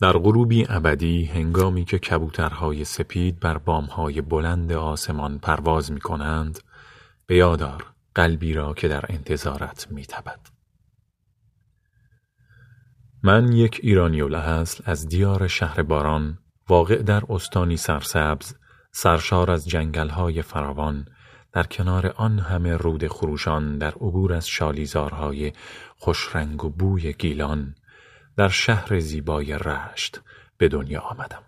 در غروبی ابدی هنگامی که کبوترهای سپید بر بامهای بلند آسمان پرواز می کنند بیادار قلبی را که در انتظارت می تبد. من یک ایرانی اصل از دیار شهر باران واقع در استانی سرسبز سرشار از جنگلهای فراوان در کنار آن همه رود خروشان در عبور از شالیزارهای خوشرنگ و بوی گیلان در شهر زیبای رشت به دنیا آمدم.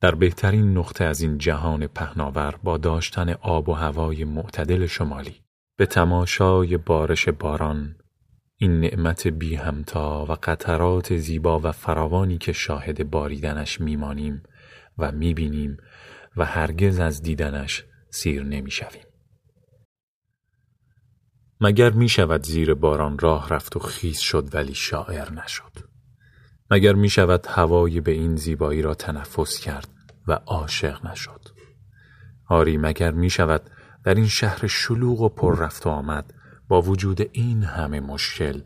در بهترین نقطه از این جهان پهناور با داشتن آب و هوای معتدل شمالی به تماشای بارش باران این نعمت بی همتا و قطرات زیبا و فراوانی که شاهد باریدنش میمانیم و می‌بینیم و هرگز از دیدنش سیر نمی‌شویم. مگر می شود زیر باران راه رفت و خیس شد ولی شاعر نشد؟ مگر می شود هوای به این زیبایی را تنفس کرد و عاشق نشد؟ آری مگر می شود در این شهر شلوغ و پر رفت و آمد با وجود این همه مشکل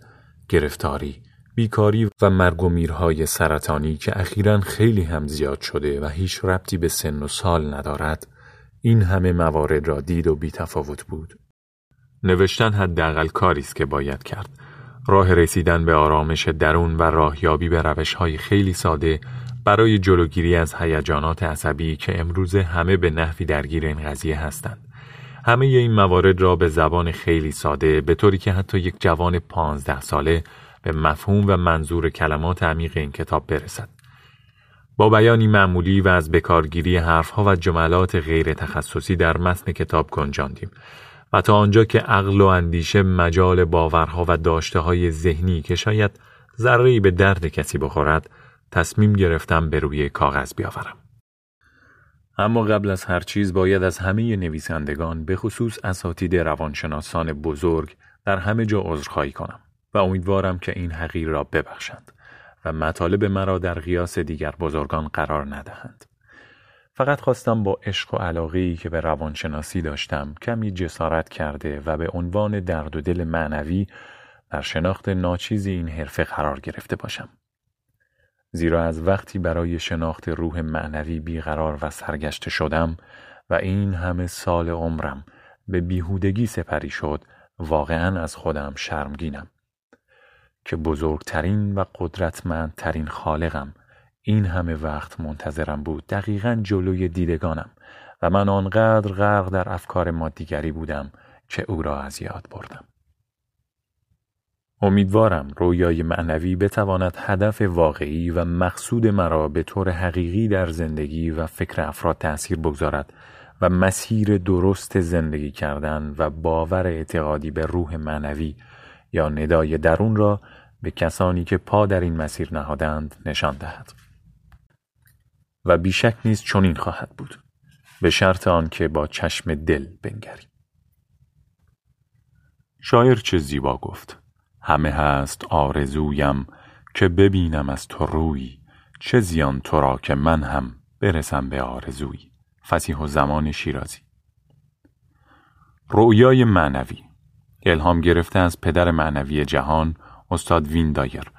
گرفتاری بیکاری و مرگ و میرهای سرطانی که اخیرا خیلی هم زیاد شده و هیچ ربطی به سن و سال ندارد این همه موارد را دید و بیتفاوت بود. نوشتن حداقل کاری است که باید کرد. راه رسیدن به آرامش درون و راهیابی به روشهای خیلی ساده برای جلوگیری از هیجانات عصبی که امروزه همه به نحوی درگیر این قضیه هستند. همه این موارد را به زبان خیلی ساده به طوری که حتی یک جوان پانزده ساله به مفهوم و منظور کلمات عمیق این کتاب برسد. با بیانی معمولی و از بکارگیری حرفها و جملات غیر تخصصی در متن کتاب گنجاندیم. و تا آنجا که عقل و اندیشه مجال باورها و داشته های ذهنی که شاید ذره به درد کسی بخورد تصمیم گرفتم به روی کاغذ بیاورم. اما قبل از هر چیز باید از همه نویسندگان به خصوص اساتید روانشناسان بزرگ در همه جا عذرخواهی کنم و امیدوارم که این حقیر را ببخشند و مطالب مرا در قیاس دیگر بزرگان قرار ندهند. فقط خواستم با عشق و علاقه که به روانشناسی داشتم کمی جسارت کرده و به عنوان درد و دل معنوی در شناخت ناچیزی این حرفه قرار گرفته باشم. زیرا از وقتی برای شناخت روح معنوی بیقرار و سرگشته شدم و این همه سال عمرم به بیهودگی سپری شد واقعا از خودم شرمگینم که بزرگترین و قدرتمندترین خالقم این همه وقت منتظرم بود دقیقا جلوی دیدگانم و من آنقدر غرق در افکار مادیگری بودم که او را از یاد بردم. امیدوارم رویای معنوی بتواند هدف واقعی و مقصود مرا به طور حقیقی در زندگی و فکر افراد تأثیر بگذارد و مسیر درست زندگی کردن و باور اعتقادی به روح معنوی یا ندای درون را به کسانی که پا در این مسیر نهادند نشان دهد. و بیشک نیز چنین خواهد بود. به شرط آنکه با چشم دل بنگری. شاعر چه زیبا گفت. همه هست آرزویم که ببینم از تو روی چه زیان تو را که من هم برسم به آرزوی. فسیح و زمان شیرازی. رؤیای معنوی. الهام گرفته از پدر معنوی جهان استاد وین دایر.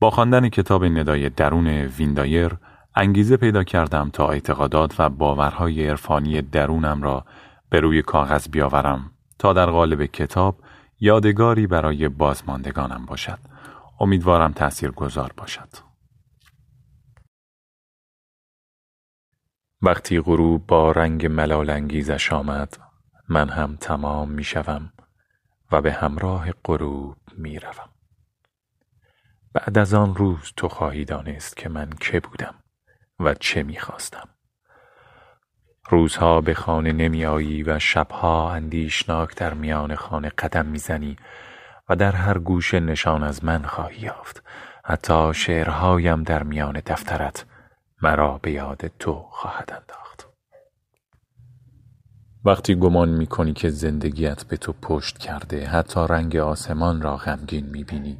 با خواندن کتاب ندای درون وین دایر انگیزه پیدا کردم تا اعتقادات و باورهای عرفانی درونم را به روی کاغذ بیاورم تا در قالب کتاب یادگاری برای بازماندگانم باشد. امیدوارم تأثیر گذار باشد. وقتی غروب با رنگ ملال انگیزش آمد من هم تمام می شوم و به همراه غروب می روم. بعد از آن روز تو خواهی دانست که من که بودم. و چه می‌خواستم. روزها به خانه نمی آیی و شبها اندیشناک در میان خانه قدم می‌زنی و در هر گوشه نشان از من خواهی یافت. حتی شعرهایم در میان دفترت مرا به یاد تو خواهد انداخت. وقتی گمان می کنی که زندگیت به تو پشت کرده حتی رنگ آسمان را غمگین می بینی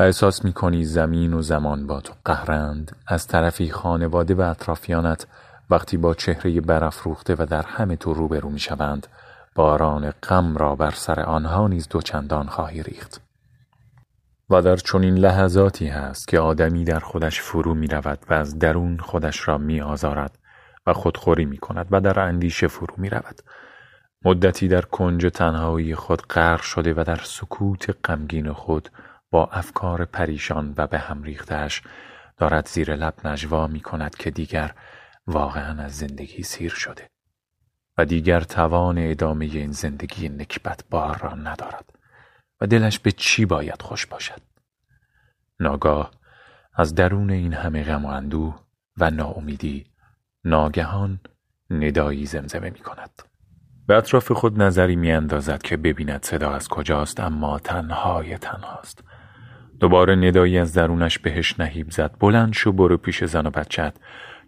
احساس می کنی زمین و زمان با تو قهرند از طرفی خانواده و اطرافیانت وقتی با چهره برافروخته و در همه تو روبرو می شوند باران غم را بر سر آنها نیز دوچندان خواهی ریخت و در چنین لحظاتی هست که آدمی در خودش فرو می رود و از درون خودش را می آزارد و خودخوری می کند و در اندیشه فرو می رود. مدتی در کنج تنهایی خود غرق شده و در سکوت غمگین خود با افکار پریشان و به هم ریختش دارد زیر لب نجوا می کند که دیگر واقعا از زندگی سیر شده و دیگر توان ادامه این زندگی نکبت بار را ندارد و دلش به چی باید خوش باشد؟ ناگاه از درون این همه غم و اندوه و ناامیدی ناگهان ندایی زمزمه می کند به اطراف خود نظری می اندازد که ببیند صدا از کجاست اما تنهای تنهاست. دوباره ندایی از درونش بهش نهیب زد. بلند شو برو پیش زن و بچت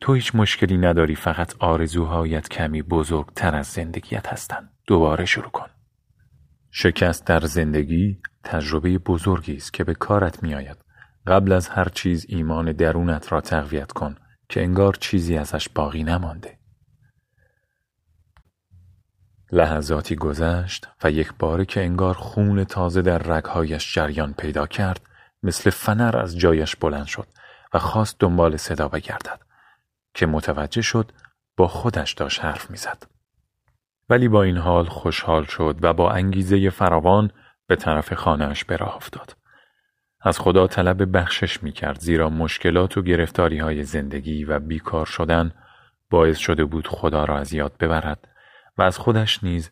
تو هیچ مشکلی نداری فقط آرزوهایت کمی بزرگتر از زندگیت هستند دوباره شروع کن. شکست در زندگی تجربه بزرگی است که به کارت میآید. قبل از هر چیز ایمان درونت را تقویت کن که انگار چیزی ازش باقی نمانده. لحظاتی گذشت و یک باره که انگار خون تازه در رگهایش جریان پیدا کرد مثل فنر از جایش بلند شد و خواست دنبال صدا بگردد که متوجه شد با خودش داشت حرف می‌زد. ولی با این حال خوشحال شد و با انگیزه فراوان به طرف خانهاش به راه افتاد. از خدا طلب بخشش می کرد زیرا مشکلات و گرفتاری های زندگی و بیکار شدن باعث شده بود خدا را از یاد ببرد و از خودش نیز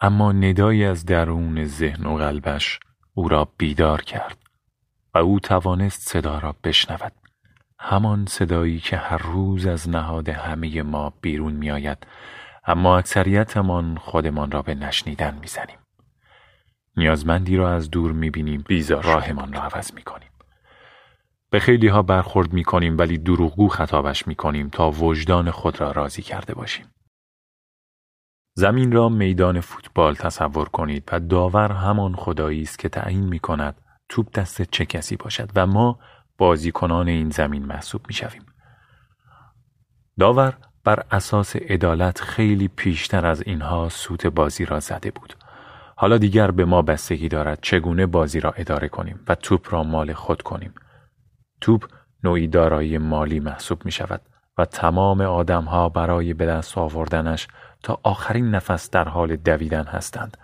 اما ندایی از درون ذهن و قلبش او را بیدار کرد و او توانست صدا را بشنود. همان صدایی که هر روز از نهاد همه ما بیرون میآید اما اکثریتمان خودمان را به نشنیدن می‌زنیم. نیازمندی را از دور می‌بینیم بیزار راهمان را عوض می‌کنیم. به خیلی ها برخورد می‌کنیم ولی دروغگو خطابش می‌کنیم تا وجدان خود را راضی کرده باشیم. زمین را میدان فوتبال تصور کنید و داور همان خدایی است که تعیین می کند توپ دست چه کسی باشد و ما بازیکنان این زمین محسوب می شویم. داور بر اساس عدالت خیلی پیشتر از اینها سوت بازی را زده بود. حالا دیگر به ما بستگی دارد چگونه بازی را اداره کنیم و توپ را مال خود کنیم. توپ نوعی دارایی مالی محسوب می شود و تمام آدمها برای به دست آوردنش تا آخرین نفس در حال دویدن هستند.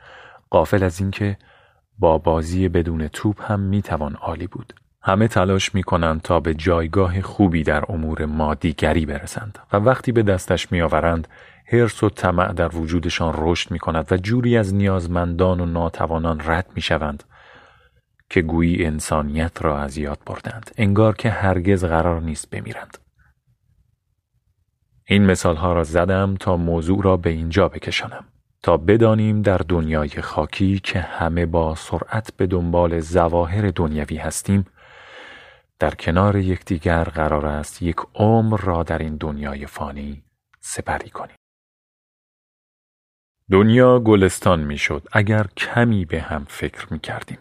قافل از اینکه با بازی بدون توپ هم می‌توان عالی بود. همه تلاش می کنند تا به جایگاه خوبی در امور مادیگری برسند و وقتی به دستش میآورند حرس و طمع در وجودشان رشد می کند و جوری از نیازمندان و ناتوانان رد می شوند که گویی انسانیت را از یاد بردند. انگار که هرگز قرار نیست بمیرند. این مثال ها را زدم تا موضوع را به اینجا بکشانم. تا بدانیم در دنیای خاکی که همه با سرعت به دنبال زواهر دنیوی هستیم در کنار یکدیگر قرار است یک عمر را در این دنیای فانی سپری کنیم. دنیا گلستان می‌شد اگر کمی به هم فکر می کردیم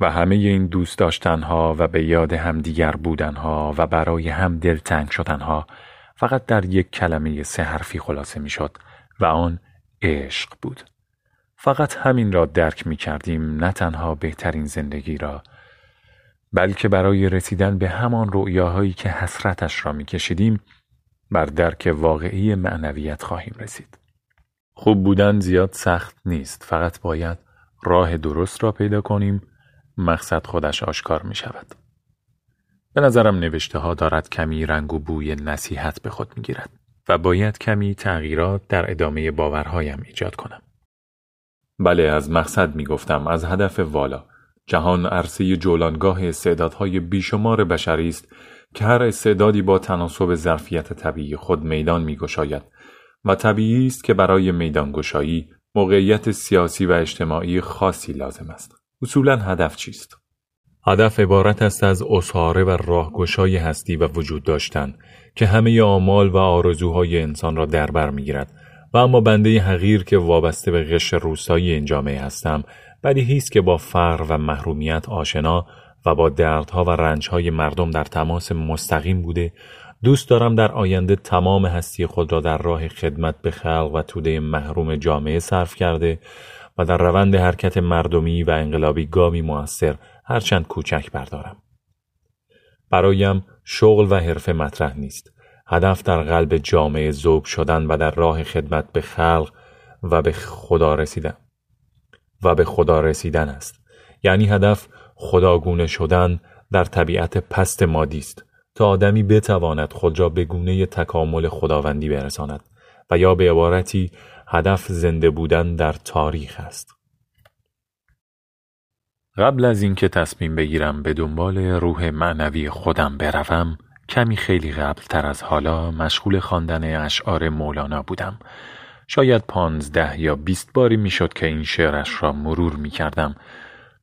و همه این دوست داشتنها و به یاد همدیگر بودنها و برای هم دلتنگ شدنها فقط در یک کلمه سه حرفی خلاصه می و آن عشق بود. فقط همین را درک می کردیم نه تنها بهترین زندگی را بلکه برای رسیدن به همان رؤیاهایی که حسرتش را می کشیدیم بر درک واقعی معنویت خواهیم رسید. خوب بودن زیاد سخت نیست فقط باید راه درست را پیدا کنیم مقصد خودش آشکار می شود. به نظرم نوشته ها دارد کمی رنگ و بوی نصیحت به خود می گیرد و باید کمی تغییرات در ادامه باورهایم ایجاد کنم. بله از مقصد می گفتم از هدف والا جهان عرصه جولانگاه استعدادهای بیشمار بشری است که هر استعدادی با تناسب ظرفیت طبیعی خود میدان می گشاید و طبیعی است که برای میدان گشایی موقعیت سیاسی و اجتماعی خاصی لازم است. اصولا هدف چیست؟ هدف عبارت است از اصاره و راهگشای هستی و وجود داشتن که همه آمال و آرزوهای انسان را در بر می‌گیرد. و اما بنده حقیر که وابسته به قشر روستایی این جامعه هستم بدیهی است که با فقر و محرومیت آشنا و با دردها و رنجهای مردم در تماس مستقیم بوده. دوست دارم در آینده تمام هستی خود را در راه خدمت به خلق و توده محروم جامعه صرف کرده و در روند حرکت مردمی و انقلابی گامی موثر هرچند کوچک بردارم. برایم شغل و حرفه مطرح نیست. هدف در قلب جامعه ذوب شدن و در راه خدمت به خلق و به خدا رسیدن و به خدا رسیدن است. یعنی هدف خداگونه شدن در طبیعت پست مادی است تا آدمی بتواند خود را به گونه تکامل خداوندی برساند و یا به عبارتی هدف زنده بودن در تاریخ است. قبل از اینکه تصمیم بگیرم به دنبال روح معنوی خودم بروم کمی خیلی قبل تر از حالا مشغول خواندن اشعار مولانا بودم. شاید پانزده یا بیست باری می‌شد که این شعرش را مرور می کردم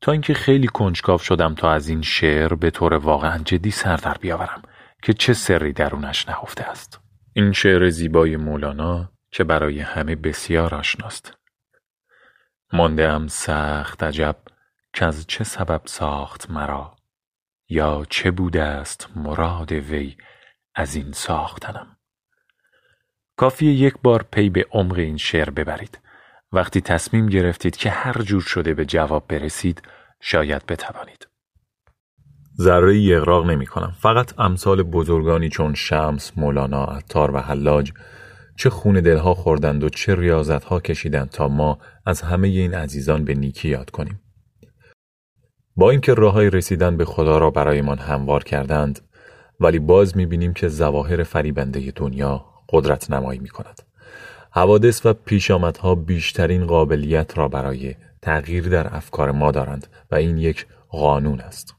تا اینکه خیلی کنجکاو شدم تا از این شعر به طور واقعا جدی سر در بیاورم که چه سری درونش نهفته است. این شعر زیبای مولانا که برای همه بسیار آشناست. مانده ام سخت عجب که از چه سبب ساخت مرا؟ یا چه بوده است مراد وی از این ساختنم؟ کافی یک بار پی به عمق این شعر ببرید. وقتی تصمیم گرفتید که هر جور شده به جواب برسید شاید بتوانید. ذره اقراق نمی کنم. فقط امثال بزرگانی چون شمس، مولانا، عطار و حلاج چه خون دلها خوردند و چه ریاضتها کشیدند تا ما از همه این عزیزان به نیکی یاد کنیم. با اینکه راههای رسیدن به خدا را برایمان هموار کردند ولی باز می‌بینیم که زواهر فریبنده دنیا قدرت نمایی می کند. حوادث و پیشامدها بیشترین قابلیت را برای تغییر در افکار ما دارند و این یک قانون است.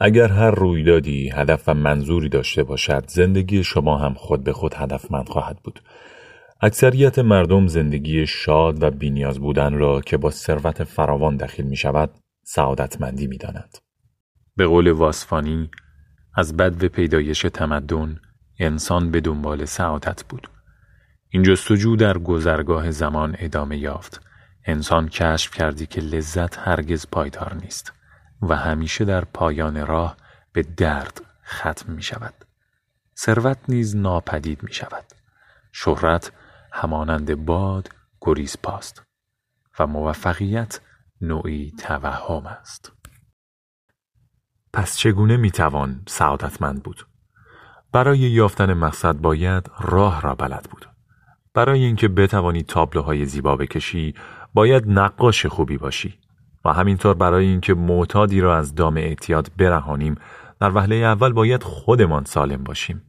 اگر هر رویدادی هدف و منظوری داشته باشد زندگی شما هم خود به خود هدفمند خواهد بود اکثریت مردم زندگی شاد و بینیاز بودن را که با ثروت فراوان دخیل می شود سعادتمندی می دانند. به قول واسفانی از بد و پیدایش تمدن انسان به دنبال سعادت بود. این جستجو در گذرگاه زمان ادامه یافت. انسان کشف کردی که لذت هرگز پایدار نیست و همیشه در پایان راه به درد ختم می شود. ثروت نیز ناپدید می شود. شهرت همانند باد گریز پاست و موفقیت نوعی توهم است. پس چگونه می توان سعادتمند بود؟ برای یافتن مقصد باید راه را بلد بود. برای اینکه بتوانی تابلوهای زیبا بکشی باید نقاش خوبی باشی و همینطور برای اینکه معتادی را از دام اعتیاد برهانیم در وهله اول باید خودمان سالم باشیم.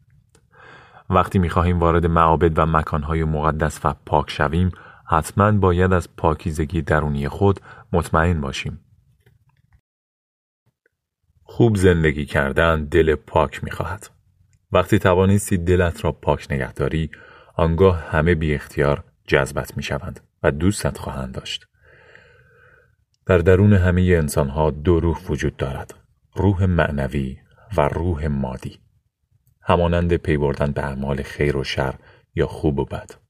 وقتی می‌خواهیم وارد معابد و مکانهای مقدس و پاک شویم حتما باید از پاکیزگی درونی خود مطمئن باشیم. خوب زندگی کردن دل پاک می‌خواهد. وقتی توانستی دلت را پاک نگهداری آنگاه همه بی اختیار جذبت می شوند و دوستت خواهند داشت. در درون همه انسان ها دو روح وجود دارد. روح معنوی و روح مادی. همانند پی بردن به اعمال خیر و شر یا خوب و بد.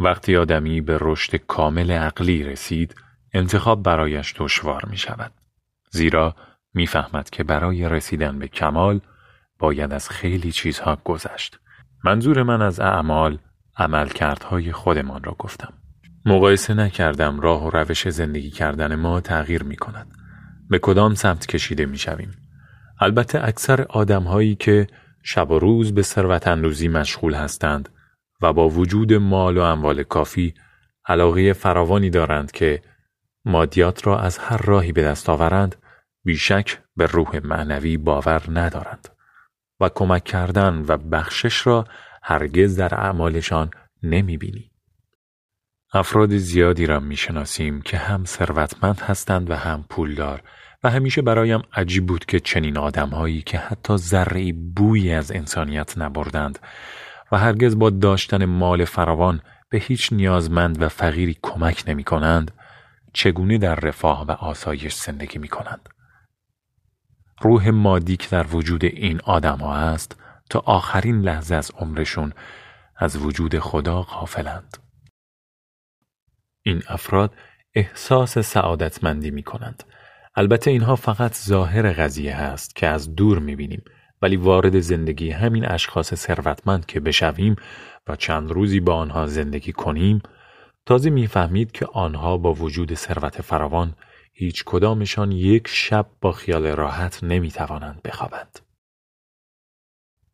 وقتی آدمی به رشد کامل عقلی رسید، انتخاب برایش دشوار می شود. زیرا می‌فهمد که برای رسیدن به کمال باید از خیلی چیزها گذشت. منظور من از اعمال عملکردهای خودمان را گفتم. مقایسه نکردم راه و روش زندگی کردن ما تغییر می کند. به کدام سمت کشیده می شویم. البته اکثر آدمهایی که شب و روز به ثروت اندوزی مشغول هستند و با وجود مال و اموال کافی علاقه فراوانی دارند که مادیات را از هر راهی به دست آورند بیشک به روح معنوی باور ندارند و کمک کردن و بخشش را هرگز در اعمالشان نمی بینی. افراد زیادی را می شناسیم که هم ثروتمند هستند و هم پولدار و همیشه برایم عجیب بود که چنین آدمهایی که حتی ذره بویی از انسانیت نبردند و هرگز با داشتن مال فراوان به هیچ نیازمند و فقیری کمک نمی کنند چگونه در رفاه و آسایش زندگی می کنند. روح مادی که در وجود این آدم ها است تا آخرین لحظه از عمرشون از وجود خدا غافلند. این افراد احساس سعادتمندی می کنند. البته اینها فقط ظاهر قضیه هست که از دور می بینیم ولی وارد زندگی همین اشخاص ثروتمند که بشویم و چند روزی با آنها زندگی کنیم تازه می‌فهمید که آنها با وجود ثروت فراوان هیچ کدامشان یک شب با خیال راحت نمی‌توانند بخوابند.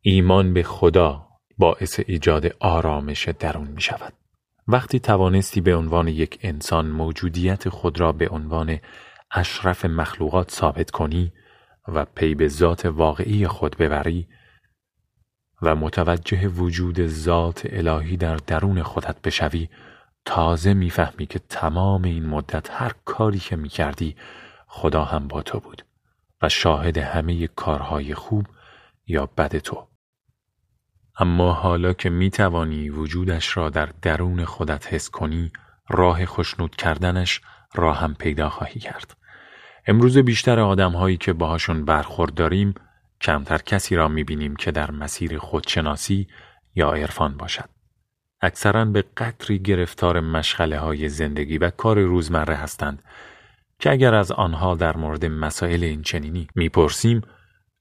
ایمان به خدا باعث ایجاد آرامش درون می شود. وقتی توانستی به عنوان یک انسان موجودیت خود را به عنوان اشرف مخلوقات ثابت کنی و پی به ذات واقعی خود ببری و متوجه وجود ذات الهی در درون خودت بشوی تازه می‌فهمی که تمام این مدت هر کاری که می‌کردی خدا هم با تو بود و شاهد همه کارهای خوب یا بد تو. اما حالا که می توانی وجودش را در درون خودت حس کنی راه خشنود کردنش راه هم پیدا خواهی کرد. امروز بیشتر آدم هایی که باهاشون برخورد داریم کمتر کسی را می بینیم که در مسیر خودشناسی یا عرفان باشد اکثرا به قطری گرفتار مشغله های زندگی و کار روزمره هستند که اگر از آنها در مورد مسائل این چنینی می‌پرسیم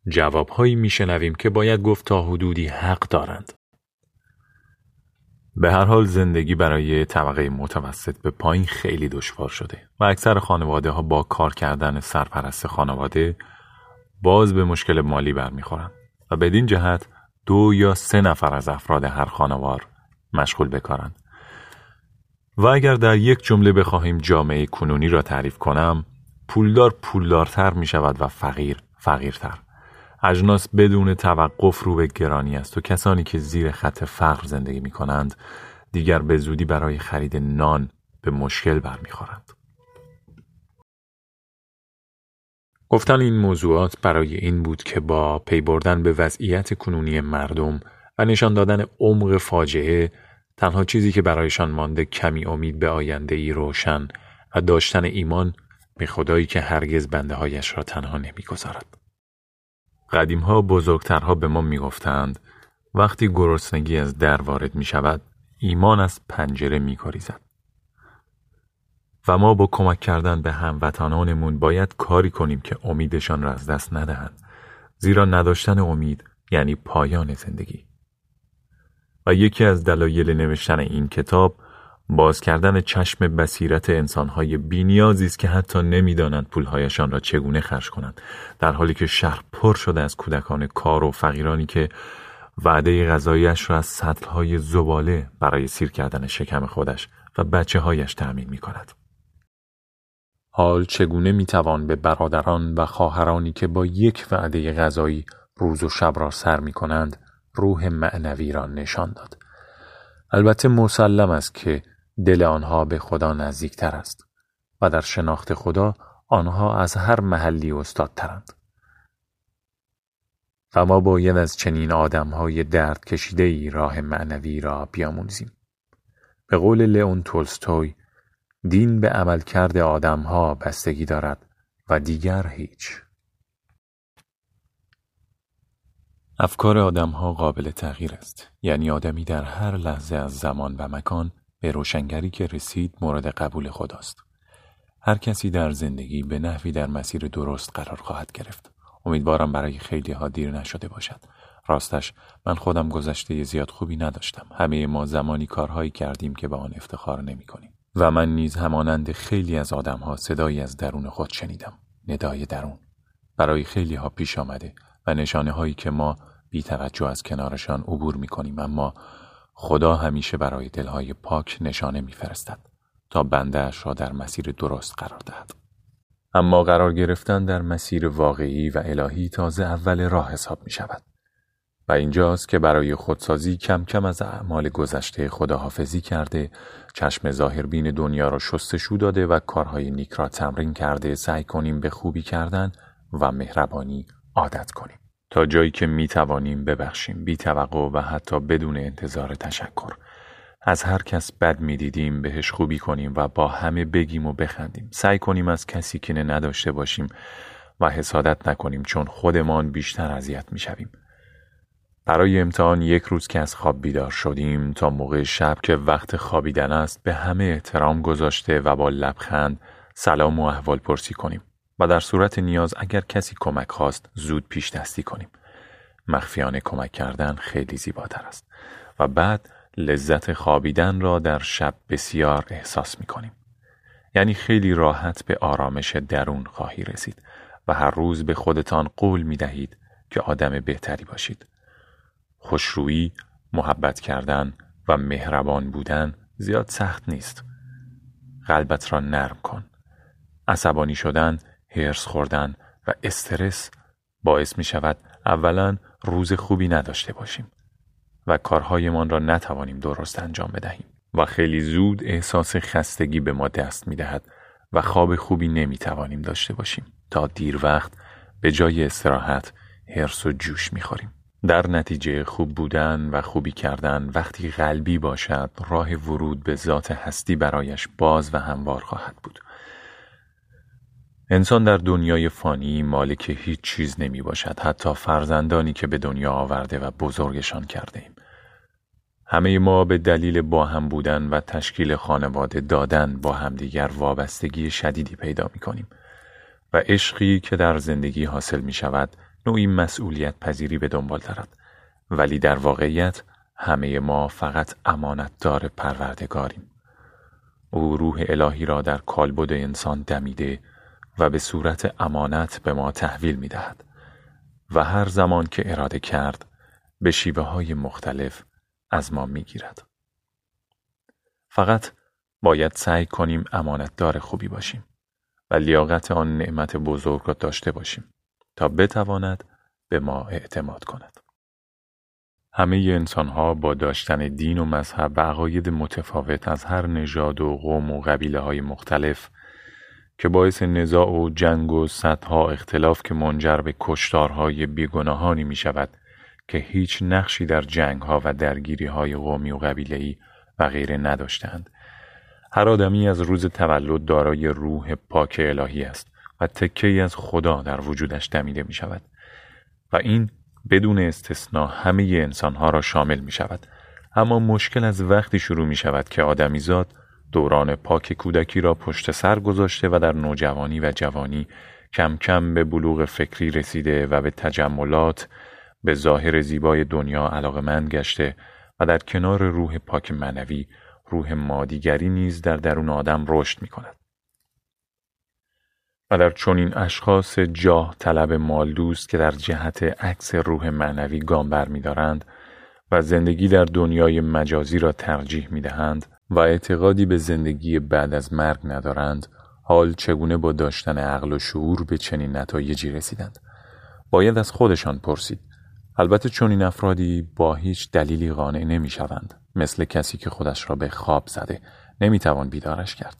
جوابهایی میشنویم که باید گفت تا حدودی حق دارند. به هر حال زندگی برای طبقه متوسط به پایین خیلی دشوار شده و اکثر خانواده ها با کار کردن سرپرست خانواده باز به مشکل مالی برمیخورند و بدین جهت دو یا سه نفر از افراد هر خانوار مشغول بکارند. و اگر در یک جمله بخواهیم جامعه کنونی را تعریف کنم پولدار پولدارتر می شود و فقیر فقیرتر اجناس بدون توقف رو به گرانی است و کسانی که زیر خط فقر زندگی می کنند دیگر به زودی برای خرید نان به مشکل برمیخورند. گفتن این موضوعات برای این بود که با پی بردن به وضعیت کنونی مردم و نشان دادن عمق فاجعه تنها چیزی که برایشان مانده کمی امید به آینده ای روشن و داشتن ایمان به خدایی که هرگز بنده هایش را تنها نمی‌گذارد. قدیم ها بزرگترها به ما می‌گفتند وقتی گرسنگی از در وارد می شود ایمان از پنجره می کاریزد. و ما با کمک کردن به هموطنانمون باید کاری کنیم که امیدشان را از دست ندهند زیرا نداشتن امید یعنی پایان زندگی و یکی از دلایل نوشتن این کتاب باز کردن چشم بصیرت انسانهای بینیازی است که حتی نمی‌دانند پولهایشان را چگونه خرج کنند در حالی که شهر پر شده از کودکان کار و فقیرانی که وعده غذایش را از سطلهای زباله برای سیر کردن شکم خودش و بچه هایش تأمین می کند. حال چگونه می توان به برادران و خواهرانی که با یک وعده غذایی روز و شب را سر می کنند روح معنوی را نشان داد. البته مسلم است که دل آنها به خدا نزدیکتر است و در شناخت خدا آنها از هر محلی استادترند. و ما باید از چنین آدمهای درد کشیده ای راه معنوی را بیاموزیم. به قول لئون تولستوی دین به عملکرد آدمها بستگی دارد و دیگر هیچ. افکار آدمها قابل تغییر است یعنی آدمی در هر لحظه از زمان و مکان به روشنگری که رسید مورد قبول خداست. هر کسی در زندگی به نحوی در مسیر درست قرار خواهد گرفت. امیدوارم برای خیلی ها دیر نشده باشد. راستش من خودم گذشته زیاد خوبی نداشتم. همه ما زمانی کارهایی کردیم که به آن افتخار نمی کنیم. و من نیز همانند خیلی از آدمها صدایی از درون خود شنیدم. ندای درون. برای خیلی ها پیش آمده و نشانه هایی که ما بی توجه از کنارشان عبور می کنیم. اما خدا همیشه برای دلهای پاک نشانه میفرستد تا بندهاش را در مسیر درست قرار دهد. اما قرار گرفتن در مسیر واقعی و الهی تازه اول راه حساب می شود. و اینجاست که برای خودسازی کم کم از اعمال گذشته خداحافظی کرده چشم ظاهربین دنیا را شستشو داده و کارهای نیک را تمرین کرده سعی کنیم به خوبی کردن و مهربانی عادت کنیم. تا جایی که می توانیم ببخشیم بی توقع و حتی بدون انتظار تشکر از هر کس بد می دیدیم بهش خوبی کنیم و با همه بگیم و بخندیم سعی کنیم از کسی که نداشته باشیم و حسادت نکنیم چون خودمان بیشتر اذیت می شویم. برای امتحان یک روز که از خواب بیدار شدیم تا موقع شب که وقت خوابیدن است به همه احترام گذاشته و با لبخند سلام و احوال پرسی کنیم. و در صورت نیاز اگر کسی کمک خواست زود پیش دستی کنیم. مخفیانه کمک کردن خیلی زیباتر است و بعد لذت خوابیدن را در شب بسیار احساس می کنیم. یعنی خیلی راحت به آرامش درون خواهی رسید و هر روز به خودتان قول می دهید که آدم بهتری باشید. خوشرویی، محبت کردن و مهربان بودن زیاد سخت نیست. قلبت را نرم کن. عصبانی شدن، هرس خوردن و استرس باعث می شود اولا روز خوبی نداشته باشیم و کارهایمان را نتوانیم درست انجام بدهیم و خیلی زود احساس خستگی به ما دست می دهد و خواب خوبی نمی توانیم داشته باشیم تا دیر وقت به جای استراحت هرس و جوش می خوریم. در نتیجه خوب بودن و خوبی کردن وقتی قلبی باشد راه ورود به ذات هستی برایش باز و هموار خواهد بود انسان در دنیای فانی مالک هیچ چیز نمی باشد حتی فرزندانی که به دنیا آورده و بزرگشان کرده ایم. همه ما به دلیل با هم بودن و تشکیل خانواده دادن با همدیگر وابستگی شدیدی پیدا می کنیم و عشقی که در زندگی حاصل می شود نوعی مسئولیت پذیری به دنبال دارد ولی در واقعیت همه ما فقط امانتدار پروردگاریم او روح الهی را در کالبد انسان دمیده و به صورت امانت به ما تحویل می دهد و هر زمان که اراده کرد به شیوه های مختلف از ما می گیرد. فقط باید سعی کنیم امانتدار خوبی باشیم و لیاقت آن نعمت بزرگ را داشته باشیم تا بتواند به ما اعتماد کند. همه انسان ها با داشتن دین و مذهب و عقاید متفاوت از هر نژاد و قوم و قبیله های مختلف که باعث نزاع و جنگ و صدها اختلاف که منجر به کشتارهای بیگناهانی می شود که هیچ نقشی در جنگها و درگیری های قومی و قبیله‌ای و غیره نداشتند. هر آدمی از روز تولد دارای روح پاک الهی است و تکه از خدا در وجودش دمیده می شود و این بدون استثنا همه انسانها را شامل می شود. اما مشکل از وقتی شروع می شود که آدمیزاد دوران پاک کودکی را پشت سر گذاشته و در نوجوانی و جوانی کم کم به بلوغ فکری رسیده و به تجملات به ظاهر زیبای دنیا علاقمند گشته و در کنار روح پاک منوی روح مادیگری نیز در درون آدم رشد می کند. و در چنین اشخاص جاه طلب مالدوست که در جهت عکس روح معنوی گام بر می دارند و زندگی در دنیای مجازی را ترجیح می دهند و اعتقادی به زندگی بعد از مرگ ندارند حال چگونه با داشتن عقل و شعور به چنین نتایجی رسیدند؟ باید از خودشان پرسید. البته چون این افرادی با هیچ دلیلی قانع نمی شوند مثل کسی که خودش را به خواب زده نمی توان بیدارش کرد.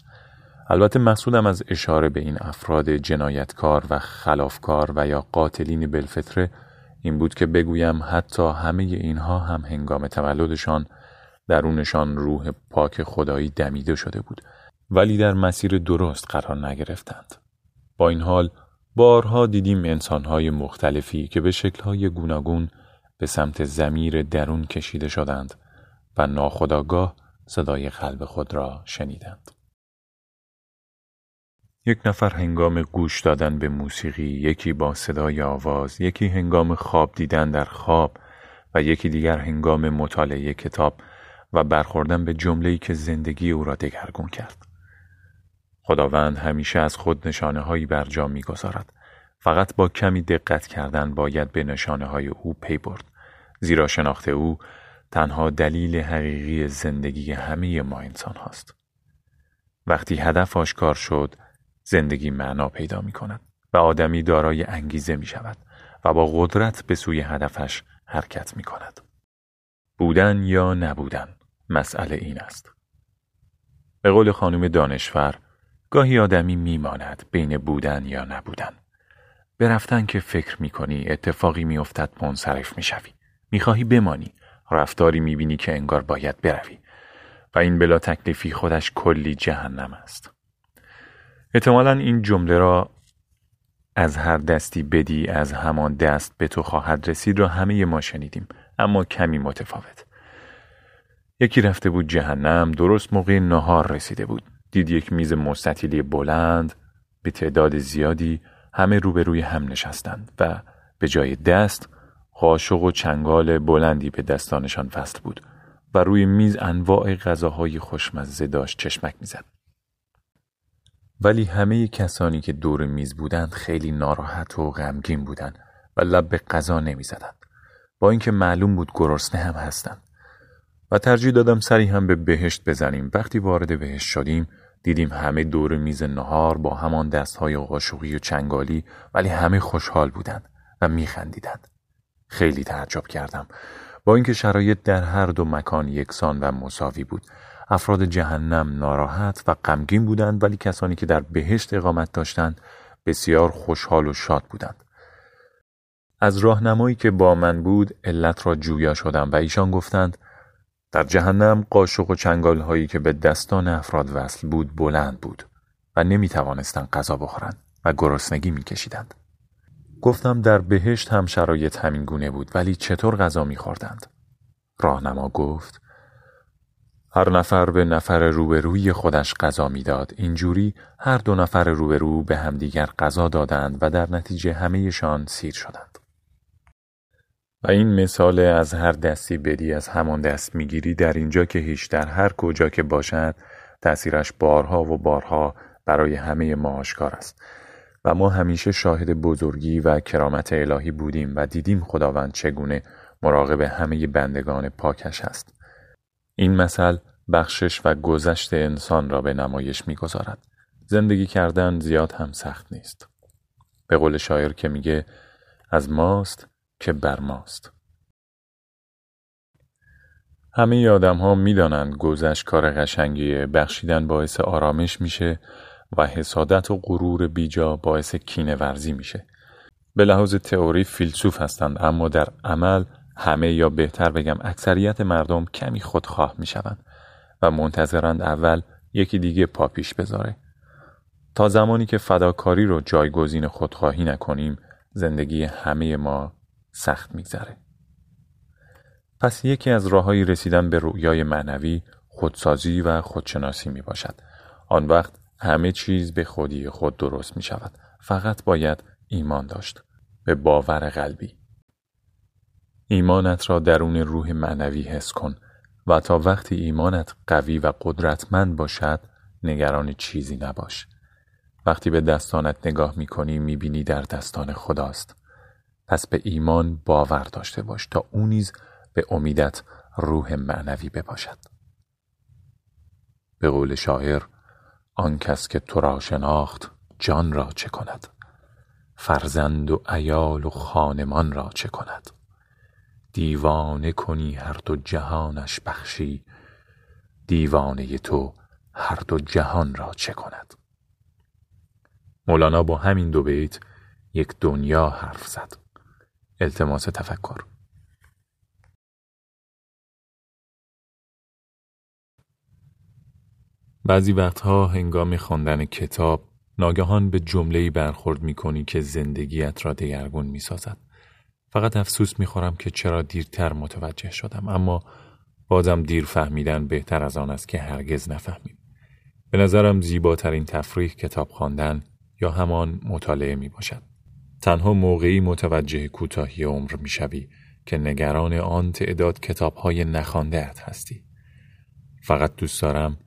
البته مقصودم از اشاره به این افراد جنایتکار و خلافکار و یا قاتلین بالفطره این بود که بگویم حتی همه اینها هم هنگام تولدشان درونشان روح پاک خدایی دمیده شده بود ولی در مسیر درست قرار نگرفتند با این حال بارها دیدیم انسانهای مختلفی که به شکلهای گوناگون به سمت زمیر درون کشیده شدند و ناخداگاه صدای قلب خود را شنیدند. یک نفر هنگام گوش دادن به موسیقی، یکی با صدای آواز، یکی هنگام خواب دیدن در خواب و یکی دیگر هنگام مطالعه کتاب و برخوردن به جمله‌ای که زندگی او را دگرگون کرد. خداوند همیشه از خود نشانه هایی بر جا می‌گذارد. فقط با کمی دقت کردن باید به نشانه های او پی برد. زیرا شناخت او تنها دلیل حقیقی زندگی همه ما انسان هاست. وقتی هدف آشکار شد، زندگی معنا پیدا می کند و آدمی دارای انگیزه می شود و با قدرت به سوی هدفش حرکت می کند. بودن یا نبودن مسئله این است. به قول خانم دانشور گاهی آدمی میماند بین بودن یا نبودن. به رفتن که فکر می‌کنی اتفاقی میافتد منصرف می‌شوی. می‌خواهی بمانی رفتاری می‌بینی که انگار باید بروی و این بلا تکلیفی خودش کلی جهنم است. احتمالا این جمله را از هر دستی بدی از همان دست به تو خواهد رسید را همه ما شنیدیم اما کمی متفاوت. یکی رفته بود جهنم درست موقع نهار رسیده بود. دید یک میز مستطیلی بلند به تعداد زیادی همه روبروی هم نشستند و به جای دست قاشق و چنگال بلندی به دستانشان فست بود و روی میز انواع غذاهای خوشمزه داشت چشمک می‌زد. ولی همه کسانی که دور میز بودند خیلی ناراحت و غمگین بودند و لب به غذا نمی‌زدند. با اینکه معلوم بود گرسنه هم هستند. و ترجیح دادم سری هم به بهشت بزنیم. وقتی وارد بهشت شدیم دیدیم همه دور میز نهار با همان دستهای قاشقی و چنگالی ولی همه خوشحال بودند و میخندیدند. خیلی تعجب کردم با اینکه شرایط در هر دو مکان یکسان و مساوی بود افراد جهنم ناراحت و غمگین بودند ولی کسانی که در بهشت اقامت داشتند بسیار خوشحال و شاد بودند از راهنمایی که با من بود علت را جویا شدم و ایشان گفتند در جهنم قاشق و چنگال هایی که به دستان افراد وصل بود بلند بود و نمی توانستند غذا بخورند و گرسنگی می کشیدند. گفتم در بهشت هم شرایط همین گونه بود ولی چطور غذا می خوردند؟ راهنما گفت هر نفر به نفر روبروی خودش غذا می‌داد اینجوری هر دو نفر روبرو به همدیگر غذا دادند و در نتیجه همهشان سیر شدند و این مثال از هر دستی بدی از همان دست می‌گیری در اینجا که هیچ در هر کجا که باشد تأثیرش بارها و بارها برای همه ما آشکار است. و ما همیشه شاهد بزرگی و کرامت الهی بودیم و دیدیم خداوند چگونه مراقب همه بندگان پاکش است. این مثل بخشش و گذشت انسان را به نمایش می‌گذارد. زندگی کردن زیاد هم سخت نیست. به قول شاعر که میگه از ماست که بر ماست همه آدم ها می دانند گذشت کار قشنگیه بخشیدن باعث آرامش میشه و حسادت و غرور بیجا باعث کینه ورزی میشه. به لحاظ تئوری فیلسوف هستند اما در عمل همه یا بهتر بگم اکثریت مردم کمی خودخواه می‌شوند و منتظرند اول یکی دیگه پا پیش بذاره. تا زمانی که فداکاری رو جایگزین خودخواهی نکنیم زندگی همه ما سخت میگذره. پس یکی از راههایی رسیدن به رویای معنوی خودسازی و خودشناسی می باشد. آن وقت همه چیز به خودی خود درست می شود. فقط باید ایمان داشت. به باور قلبی. ایمانت را درون روح معنوی حس کن و تا وقتی ایمانت قوی و قدرتمند باشد نگران چیزی نباش. وقتی به دستانت نگاه می کنی می بینی در دستان خداست. پس به ایمان باور داشته باش تا او نیز به امیدت روح معنوی بباشد. به قول شاعر آن کس که تو را شناخت جان را چه کند؟ فرزند و ایال و خانمان را چه کند؟ دیوانه کنی هر دو جهانش بخشی دیوانه تو هر دو جهان را چه کند؟ مولانا با همین دو بیت یک دنیا حرف زد. التماس تفکر بعضی وقتها هنگام خواندن کتاب ناگهان به جمله‌ای برخورد می‌کنی که زندگیت را دگرگون می‌سازد. فقط افسوس می‌خورم که چرا دیرتر متوجه شدم اما بازم دیر فهمیدن بهتر از آن است که هرگز نفهمیم. به نظرم زیباترین تفریح کتاب خواندن یا همان مطالعه می باشد. تنها موقعی متوجه کوتاهی عمر می‌شوی که نگران آن تعداد کتابهای نخواندهات هستی. فقط دوست دارم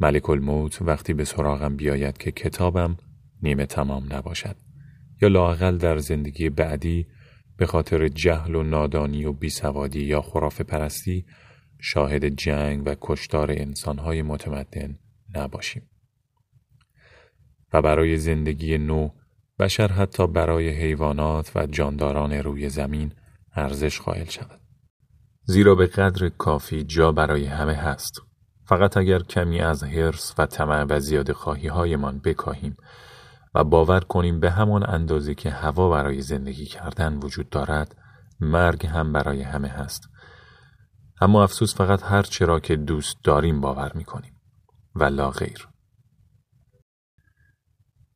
ملک الموت وقتی به سراغم بیاید که کتابم نیمه تمام نباشد یا لاقل در زندگی بعدی به خاطر جهل و نادانی و بیسوادی یا خرافه پرستی شاهد جنگ و کشتار انسانهای متمدن نباشیم. و برای زندگی نو بشر حتی برای حیوانات و جانداران روی زمین ارزش قائل شود. زیرا به قدر کافی جا برای همه هست. فقط اگر کمی از حرس و طمع و زیاد خواهی هایمان بکاهیم و باور کنیم به همان اندازه که هوا برای زندگی کردن وجود دارد مرگ هم برای همه هست اما افسوس فقط هر چرا که دوست داریم باور می کنیم و غیر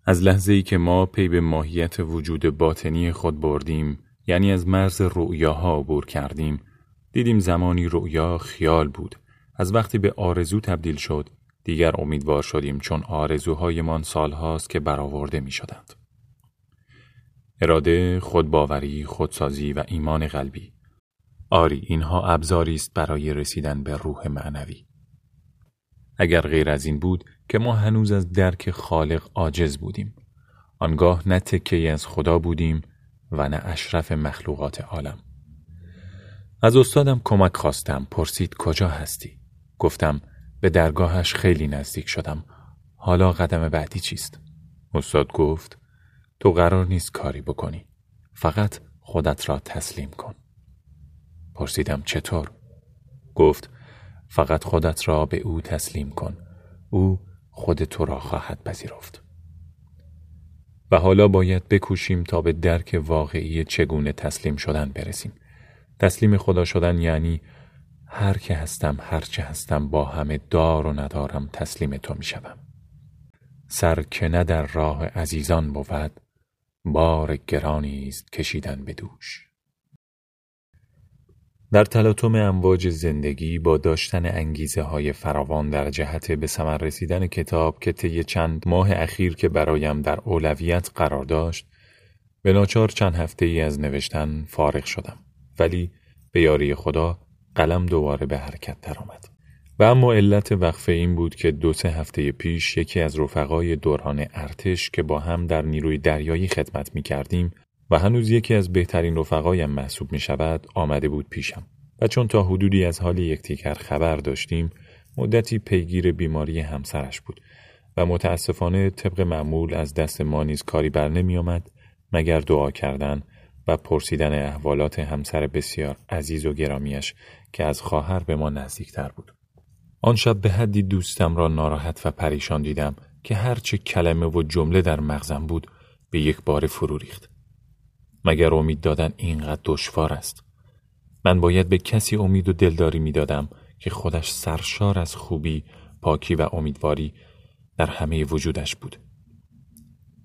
از لحظه ای که ما پی به ماهیت وجود باطنی خود بردیم یعنی از مرز رؤیاها عبور کردیم دیدیم زمانی رؤیا خیال بود. از وقتی به آرزو تبدیل شد دیگر امیدوار شدیم چون آرزوهایمان سالهاست که برآورده می شدند. اراده، خودباوری، خودسازی و ایمان قلبی. آری اینها ابزاری است برای رسیدن به روح معنوی. اگر غیر از این بود که ما هنوز از درک خالق عاجز بودیم. آنگاه نه تکه از خدا بودیم و نه اشرف مخلوقات عالم. از استادم کمک خواستم پرسید کجا هستی؟ گفتم به درگاهش خیلی نزدیک شدم. حالا قدم بعدی چیست؟ استاد گفت تو قرار نیست کاری بکنی. فقط خودت را تسلیم کن. پرسیدم چطور؟ گفت فقط خودت را به او تسلیم کن. او خود تو را خواهد پذیرفت. و حالا باید بکوشیم تا به درک واقعی چگونه تسلیم شدن برسیم. تسلیم خدا شدن یعنی هر که هستم هرچه هستم با همه دار و ندارم تسلیم تو می شدم. سر که نه در راه عزیزان بود بار گرانی است کشیدن به دوش. در تلاطم امواج زندگی با داشتن انگیزه های فراوان در جهت به ثمر رسیدن کتاب که طی چند ماه اخیر که برایم در اولویت قرار داشت به ناچار چند هفته ای از نوشتن فارغ شدم. ولی به یاری خدا قلم دوباره به حرکت درآمد. و اما علت وقفه این بود که دو سه هفته پیش یکی از رفقای دوران ارتش که با هم در نیروی دریایی خدمت می کردیم و هنوز یکی از بهترین رفقایم محسوب می شود آمده بود پیشم و چون تا حدودی از حال یکدیگر خبر داشتیم مدتی پیگیر بیماری همسرش بود و متاسفانه طبق معمول از دست ما نیز کاری بر نمی آمد مگر دعا کردن و پرسیدن احوالات همسر بسیار عزیز و گرامیش که از خواهر به ما نزدیکتر بود. آن شب به حدی دوستم را ناراحت و پریشان دیدم که هرچه کلمه و جمله در مغزم بود به یک بار فرو ریخت. مگر امید دادن اینقدر دشوار است؟ من باید به کسی امید و دلداری می‌دادم که خودش سرشار از خوبی پاکی و امیدواری در همه وجودش بود.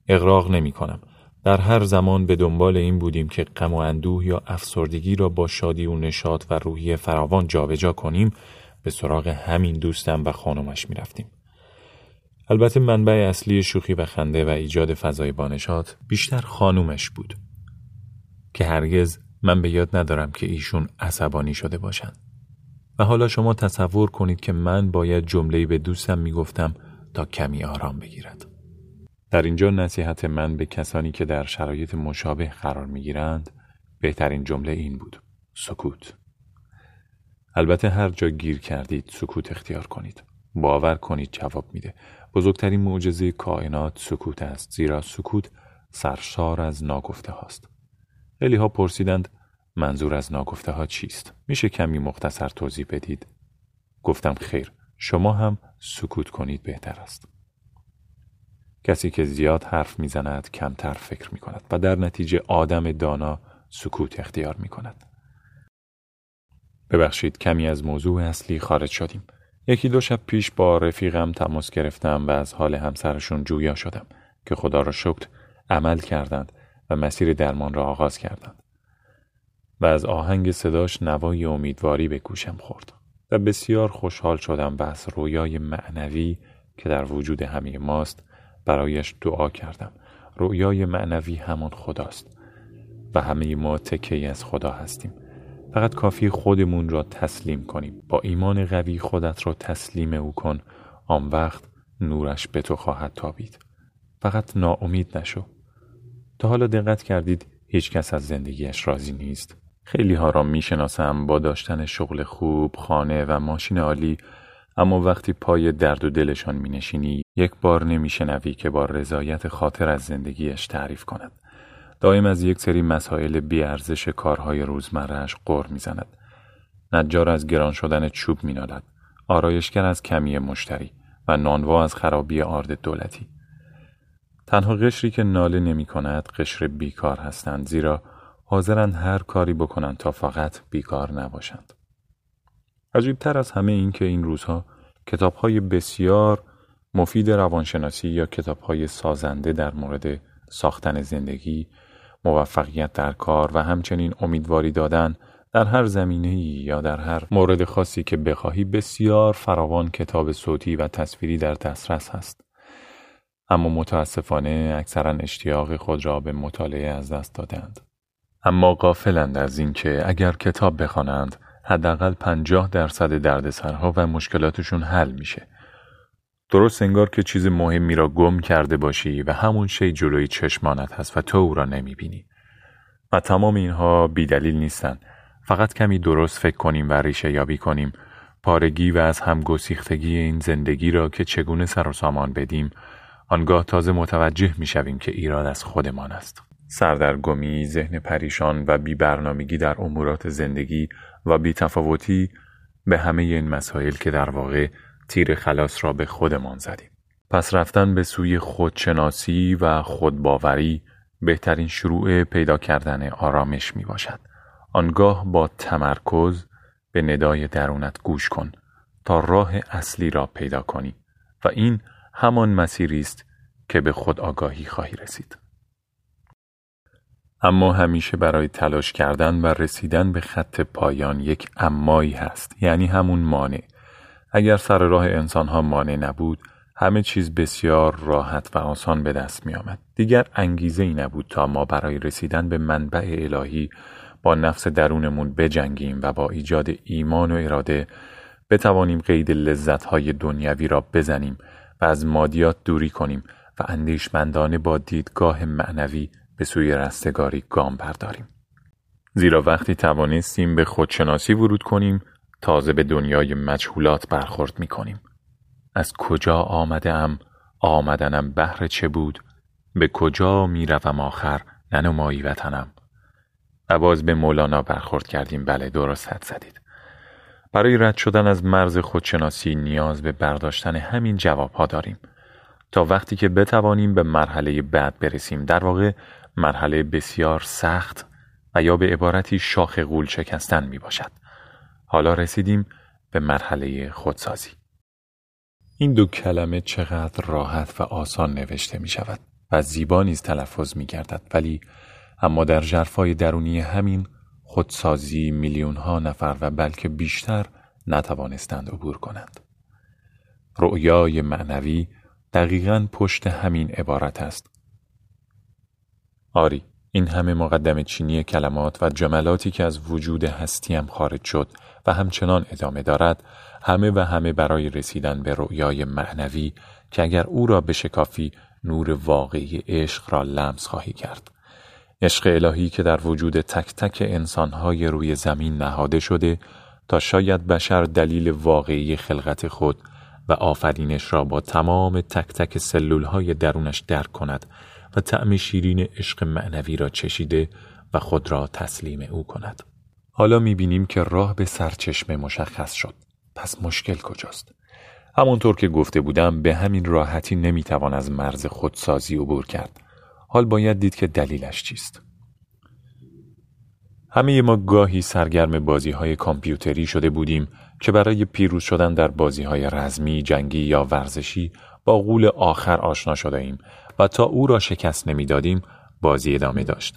اقراق نمی کنم در هر زمان به دنبال این بودیم که غم و اندوه یا افسردگی را با شادی و نشاط و روحی فراوان جابجا کنیم به سراغ همین دوستم و خانمش می رفتیم. البته منبع اصلی شوخی و خنده و ایجاد فضای بانشات بیشتر خانومش بود. که هرگز من به یاد ندارم که ایشون عصبانی شده باشند. و حالا شما تصور کنید که من باید جمله‌ای به دوستم می‌گفتم تا کمی آرام بگیرد. در اینجا نصیحت من به کسانی که در شرایط مشابه قرار می‌گیرند بهترین جمله این بود. سکوت. البته هر جا گیر کردید سکوت اختیار کنید. باور کنید جواب میده. بزرگترین معجزه کائنات سکوت است زیرا سکوت سرشار از ناگفته هاست. خیلی ها پرسیدند منظور از ناگفته ها چیست؟ میشه کمی مختصر توضیح بدید؟ گفتم خیر شما هم سکوت کنید بهتر است. کسی که زیاد حرف می‌زند کمتر فکر می کند و در نتیجه آدم دانا سکوت اختیار می کند. ببخشید کمی از موضوع اصلی خارج شدیم. یکی دو شب پیش با رفیقم تماس گرفتم و از حال همسرشون جویا شدم که خدا را شکر عمل کردند و مسیر درمان را آغاز کردند. و از آهنگ صداش نوای امیدواری به گوشم خورد و بسیار خوشحال شدم و از رویای معنوی که در وجود همه ماست برایش دعا کردم. رویای معنوی همان خداست و همه ما تکه از خدا هستیم. فقط کافی خودمون را تسلیم کنیم. با ایمان قوی خودت را تسلیم او کن. آن وقت نورش به تو خواهد تابید. فقط ناامید نشو. تا حالا دقت کردید هیچ کس از زندگیش راضی نیست خیلی ها را می‌شناسم با داشتن شغل خوب، خانه و ماشین عالی اما وقتی پای درد و دلشان می نشینی یک بار نمیشنوی که با رضایت خاطر از زندگیش تعریف کند. دائم از یک سری مسائل بیارزش کارهای روزمرهش قر می‌زند. نجار از گران شدن چوب مینالد. آرایشگر از کمی مشتری و نانوا از خرابی آرد دولتی. تنها قشری که ناله نمی کند قشر بیکار هستند زیرا حاضرند هر کاری بکنند تا فقط بیکار نباشند. عجیبتر از همه این که این روزها کتاب های بسیار مفید روانشناسی یا کتاب های سازنده در مورد ساختن زندگی، موفقیت در کار و همچنین امیدواری دادن در هر زمینه یا در هر مورد خاصی که بخواهی بسیار فراوان کتاب صوتی و تصویری در دسترس هست. اما متاسفانه اکثرا اشتیاق خود را به مطالعه از دست دادند. اما غافلند از اینکه اگر کتاب بخوانند حداقل پنجاه درصد دردسرها و مشکلاتشون حل میشه. درست انگار که چیز مهمی را گم کرده باشی و همون شی جلوی چشمانت هست و تو او را نمی‌بینی. و تمام اینها بیدلیل نیستن. فقط کمی درست فکر کنیم و ریشه یابی کنیم پارگی و از هم گسیختگی این زندگی را که چگونه سر و سامان بدیم آنگاه تازه متوجه می شویم که ایراد از خودمان است. سردرگمی، ذهن پریشان و بی برنامگی در امورات زندگی و بی تفاوتی به همه این مسائل که در واقع تیر خلاص را به خودمان زدیم. پس رفتن به سوی خودشناسی و خودباوری بهترین شروع پیدا کردن آرامش می باشد. آنگاه با تمرکز به ندای درونت گوش کن تا راه اصلی را پیدا کنی و این همان مسیری است که به خود آگاهی خواهی رسید. اما همیشه برای تلاش کردن و رسیدن به خط پایان یک امایی هست یعنی همون مانع اگر سر راه انسانها مانع نبود همه چیز بسیار راحت و آسان به دست می آمد. دیگر انگیزه ای نبود تا ما برای رسیدن به منبع الهی با نفس درونمون بجنگیم و با ایجاد ایمان و اراده بتوانیم قید لذتهای دنیوی را بزنیم و از مادیات دوری کنیم و اندیشمندانه با دیدگاه معنوی به سوی رستگاری گام برداریم. زیرا وقتی توانستیم به خودشناسی ورود کنیم تازه به دنیای مجهولات برخورد می کنیم. از کجا آمده ام آمدنم بهر چه بود؟ به کجا می روم آخر؟ ننمایی وطنم. و باز به مولانا برخورد کردیم. بله درست حد زدید. برای رد شدن از مرز خودشناسی نیاز به برداشتن همین جواب ها داریم. تا وقتی که بتوانیم به مرحله بعد برسیم در واقع مرحله بسیار سخت و یا به عبارتی شاخ غول شکستن می باشد حالا رسیدیم به مرحله خودسازی. این دو کلمه چقدر راحت و آسان نوشته می شود و زیبا نیز تلفظ می گردد ولی اما در جرفای درونی همین خودسازی میلیون ها نفر و بلکه بیشتر نتوانستند عبور کنند. رؤیای معنوی دقیقا پشت همین عبارت است. آری، این همه مقدم چینی کلمات و جملاتی که از وجود هستیم خارج شد و همچنان ادامه دارد همه و همه برای رسیدن به رؤیای معنوی که اگر او را بشکافی نور واقعی عشق را لمس خواهی کرد. عشق الهی که در وجود تک تک انسانهای روی زمین نهاده شده تا شاید بشر دلیل واقعی خلقت خود و آفرینش را با تمام تک تک سلولهای درونش درک کند و طعم شیرین عشق معنوی را چشیده و خود را تسلیم او کند. حالا می‌بینیم که راه به سرچشمه مشخص شد. پس مشکل کجاست؟ همونطور که گفته بودم به همین راحتی نمی‌توان از مرز خودسازی عبور کرد. حال باید دید که دلیلش چیست. همه ما گاهی سرگرم بازی های کامپیوتری شده بودیم که برای پیروز شدن در بازی های رزمی، جنگی یا ورزشی با غول آخر آشنا شده ایم و تا او را شکست نمی‌دادیم بازی ادامه داشت.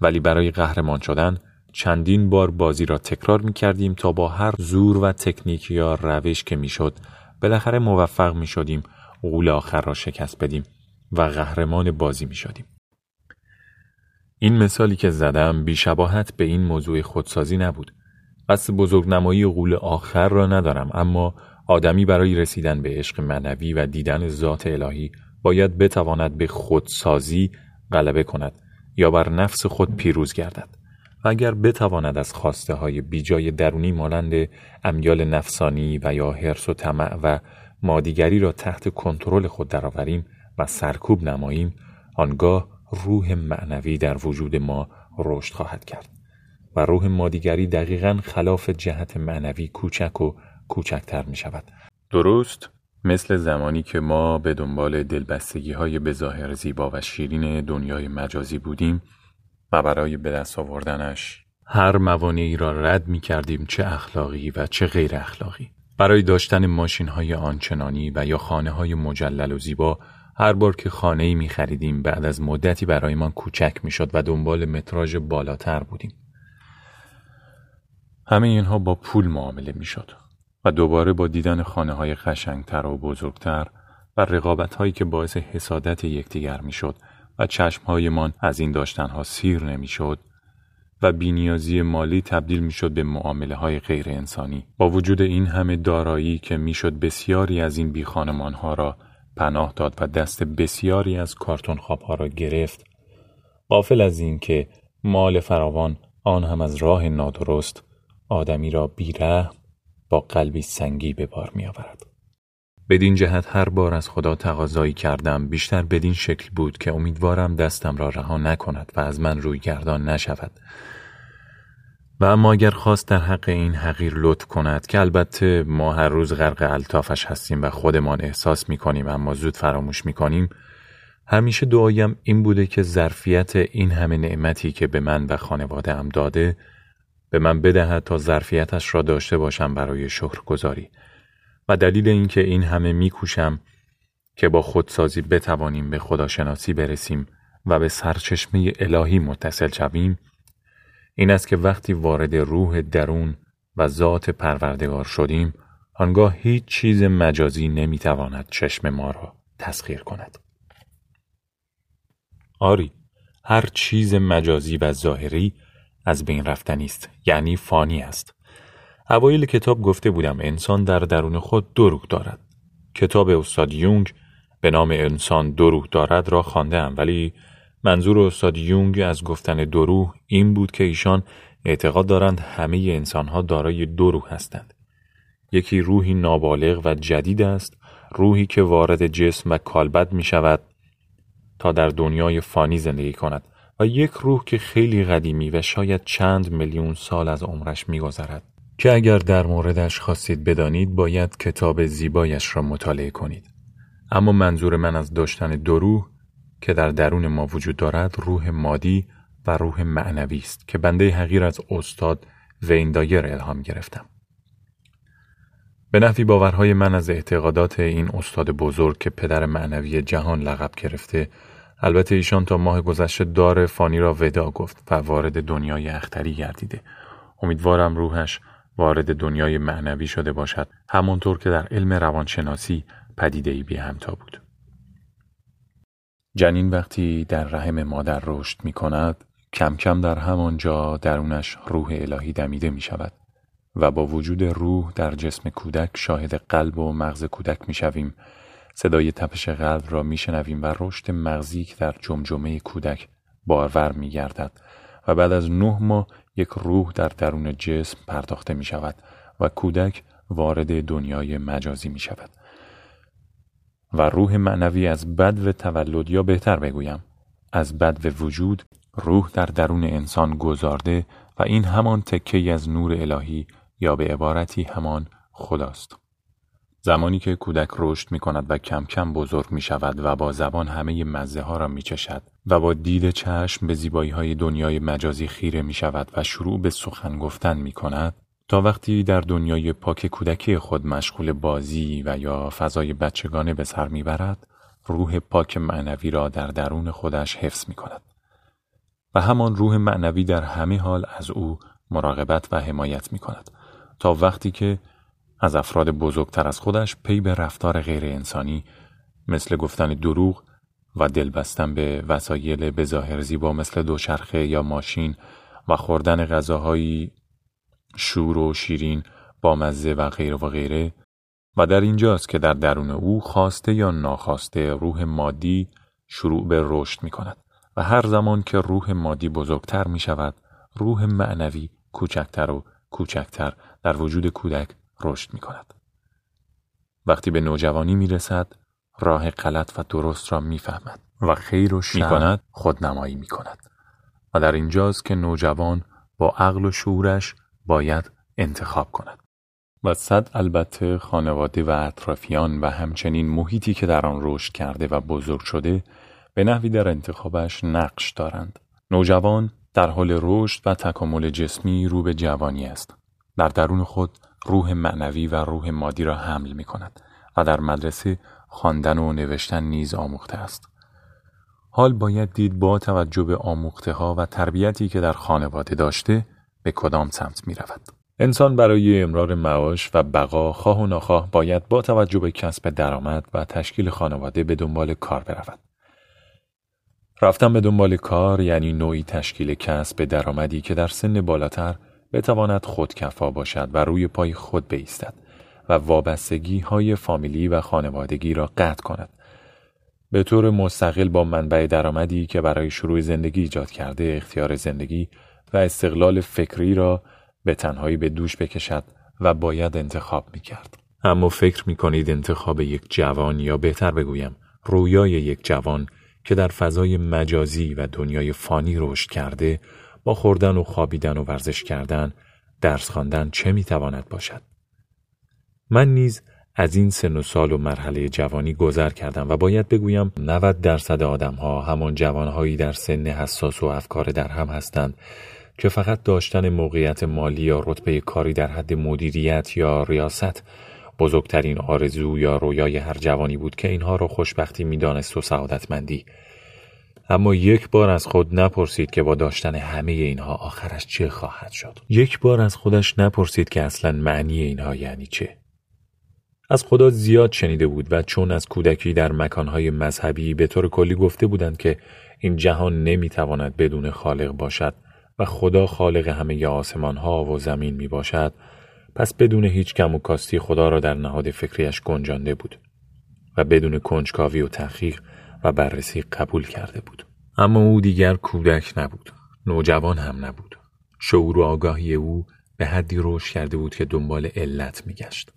ولی برای قهرمان شدن چندین بار بازی را تکرار می کردیم تا با هر زور و تکنیک یا روش که می‌شد بالاخره موفق می شدیم غول آخر را شکست بدیم و قهرمان بازی می شدیم. این مثالی که زدم بیشباهت به این موضوع خودسازی نبود. قصد بزرگنمایی غول آخر را ندارم اما آدمی برای رسیدن به عشق معنوی و دیدن ذات الهی باید بتواند به خودسازی غلبه کند یا بر نفس خود پیروز گردد و اگر بتواند از خواسته های بیجای درونی مانند امیال نفسانی و یا حرس و طمع و مادیگری را تحت کنترل خود درآوریم و سرکوب نماییم آنگاه روح معنوی در وجود ما رشد خواهد کرد. و روح مادیگری دقیقا خلاف جهت معنوی کوچک و کوچکتر می شود درست؟ مثل زمانی که ما به دنبال دلبستگی های بظاهر زیبا و شیرین دنیای مجازی بودیم و برای به دست آوردنش هر موانعی را رد می کردیم چه اخلاقی و چه غیر اخلاقی. برای داشتن ماشین های آنچنانی و یا خانه های مجلل و زیبا هر بار که خانه ای می خریدیم بعد از مدتی برایمان کوچک می شد و دنبال متراژ بالاتر بودیم. همه اینها با پول معامله می شد و دوباره با دیدن خانه های قشنگتر و بزرگتر و رقابت هایی که باعث حسادت یکدیگر می شد و چشم هایمان از این داشتنها سیر نمی شد و بینیازی مالی تبدیل می‌شد به معامله های غیر انسانی. با وجود این همه دارایی که می‌شد بسیاری از این بی ها را پناه داد و دست بسیاری از کارتون خواب ها را گرفت. قافل از این که مال فراوان آن هم از راه نادرست آدمی را بیره با قلبی سنگی به بار می آورد. بدین جهت هر بار از خدا تقاضایی کردم بیشتر بدین شکل بود که امیدوارم دستم را رها نکند و از من روی گردان نشود و اما اگر خواست در حق این حقیر لطف کند که البته ما هر روز غرق الطافش هستیم و خودمان احساس می کنیم اما زود فراموش می کنیم همیشه دعایم این بوده که ظرفیت این همه نعمتی که به من و خانواده ام داده به من بدهد تا ظرفیتش را داشته باشم برای شکر گذاری و دلیل اینکه این همه میکوشم که با خودسازی بتوانیم به خداشناسی برسیم و به سرچشمه الهی متصل شویم این است که وقتی وارد روح درون و ذات پروردگار شدیم آنگاه هیچ چیز مجازی نمی‌تواند چشم ما را تسخیر کند. آری هر چیز مجازی و ظاهری از بین رفتنی است یعنی فانی است. اوایل کتاب گفته بودم انسان در درون خود دو روح دارد. کتاب استاد یونگ به نام انسان دو روح دارد را خواندم ولی منظور استاد یونگ از گفتن دو روح این بود که ایشان اعتقاد دارند همه انسانها دارای دو روح هستند. یکی روحی نابالغ و جدید است روحی که وارد جسم و کالبد می شود تا در دنیای فانی زندگی کند و یک روح که خیلی قدیمی و شاید چند میلیون سال از عمرش میگذرد. که اگر در موردش خواستید بدانید باید کتاب زیبایش را مطالعه کنید. اما منظور من از داشتن دو روح که در درون ما وجود دارد روح مادی و روح معنوی است که بنده حقیر از استاد ویندایر الهام گرفتم. به نفی باورهای من از اعتقادات این استاد بزرگ که پدر معنوی جهان لقب گرفته البته ایشان تا ماه گذشته دار فانی را ودا گفت و وارد دنیای اختری گردیده. امیدوارم روحش وارد دنیای معنوی شده باشد همانطور که در علم روانشناسی پدیده ای بی همتا بود. جنین وقتی در رحم مادر رشد می کند کم کم در همانجا درونش روح الهی دمیده می شود و با وجود روح در جسم کودک شاهد قلب و مغز کودک می شویم صدای تپش قلب را می شنویم و رشد مغزی که در جمجمه کودک بارور می گردد و بعد از نه ماه یک روح در درون جسم پرداخته می شود و کودک وارد دنیای مجازی می شود و روح معنوی از بد و تولد یا بهتر بگویم از بد و وجود روح در درون انسان گذارده و این همان تکه از نور الهی یا به عبارتی همان خداست. زمانی که کودک رشد می کند و کم کم بزرگ می شود و با زبان همه مزه ها را می چشد و با دید چشم به زیبایی های دنیای مجازی خیره می شود و شروع به سخن گفتن می کند تا وقتی در دنیای پاک کودکی خود مشغول بازی و یا فضای بچگانه به سر می‌برد روح پاک معنوی را در درون خودش حفظ می کند و همان روح معنوی در همه حال از او مراقبت و حمایت می کند تا وقتی که از افراد بزرگتر از خودش پی به رفتار غیر انسانی مثل گفتن دروغ و دل بستن به وسایل به ظاهر زیبا مثل دوچرخه یا ماشین و خوردن غذاهایی شور و شیرین با مزه و غیره و غیره و در اینجاست که در درون او خواسته یا ناخواسته روح مادی شروع به رشد می کند و هر زمان که روح مادی بزرگتر می شود روح معنوی کوچکتر و کوچکتر در وجود کودک رشد می کند. وقتی به نوجوانی می رسد راه غلط و درست را می‌فهمد و خیر و شر کند خودنمایی می کند و در اینجاست که نوجوان با عقل و شعورش باید انتخاب کند. و صد البته خانواده و اطرافیان و همچنین محیطی که در آن رشد کرده و بزرگ شده به نحوی در انتخابش نقش دارند. نوجوان در حال رشد و تکامل جسمی رو به جوانی است. در درون خود روح معنوی و روح مادی را حمل می کند و در مدرسه خواندن و نوشتن نیز آموخته است. حال باید دید با توجه به آموخته ها و تربیتی که در خانواده داشته به کدام سمت می رود. انسان برای امرار معاش و بقا خواه و ناخواه باید با توجه به کسب درآمد و تشکیل خانواده به دنبال کار برود. رفتن به دنبال کار یعنی نوعی تشکیل کسب درآمدی که در سن بالاتر بتواند خودکفا باشد و روی پای خود بیستد و وابستگی های فامیلی و خانوادگی را قطع کند. به طور مستقل با منبع درآمدی که برای شروع زندگی ایجاد کرده اختیار زندگی و استقلال فکری را به تنهایی به دوش بکشد و باید انتخاب می کرد. اما فکر می کنید انتخاب یک جوان یا بهتر بگویم رویای یک جوان که در فضای مجازی و دنیای فانی رشد کرده با خوردن و خوابیدن و ورزش کردن درس خواندن چه می‌تواند باشد من نیز از این سن و سال و مرحله جوانی گذر کردم و باید بگویم 90 درصد آدم ها همان جوانهایی در سن حساس و افکار در هم هستند که فقط داشتن موقعیت مالی یا رتبه کاری در حد مدیریت یا ریاست بزرگترین آرزو یا رویای هر جوانی بود که اینها را خوشبختی می‌دانست و سعادتمندی. اما یک بار از خود نپرسید که با داشتن همه اینها آخرش چه خواهد شد. یک بار از خودش نپرسید که اصلا معنی اینها یعنی چه. از خدا زیاد شنیده بود و چون از کودکی در مکانهای مذهبی به طور کلی گفته بودند که این جهان نمی‌تواند بدون خالق باشد و خدا خالق همه آسمان ها و زمین می باشد پس بدون هیچ کم و کاستی خدا را در نهاد فکریش گنجانده بود و بدون کنجکاوی و تحقیق و بررسی قبول کرده بود. اما او دیگر کودک نبود نوجوان هم نبود. شعور و آگاهی او به حدی رشد کرده بود که دنبال علت میگشت.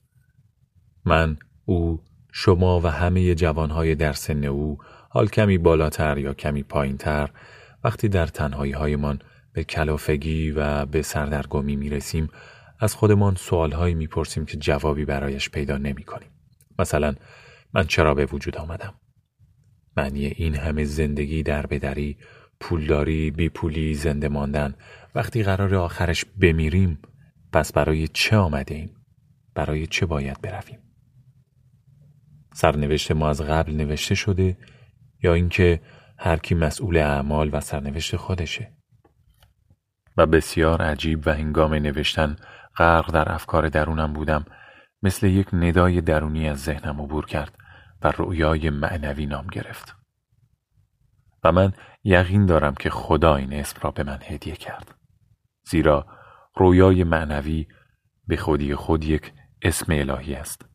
من او شما و همه جوانهای در سن او حال کمی بالاتر یا کمی پایینتر وقتی در تنهایی هایمان به کلافگی و به سردرگمی می رسیم از خودمان سوالهایی می پرسیم که جوابی برایش پیدا نمی کنیم. مثلا من چرا به وجود آمدم؟ معنی این همه زندگی در بدری پولداری بی پولی زنده ماندن وقتی قرار آخرش بمیریم پس برای چه آمده ایم؟ برای چه باید برویم؟ سرنوشت ما از قبل نوشته شده یا اینکه هر کی مسئول اعمال و سرنوشت خودشه و بسیار عجیب و هنگام نوشتن غرق در افکار درونم بودم. مثل یک ندای درونی از ذهنم عبور کرد و رؤیای معنوی نام گرفت. و من یقین دارم که خدا این اسم را به من هدیه کرد. زیرا رویای معنوی به خودی خود یک اسم الهی است.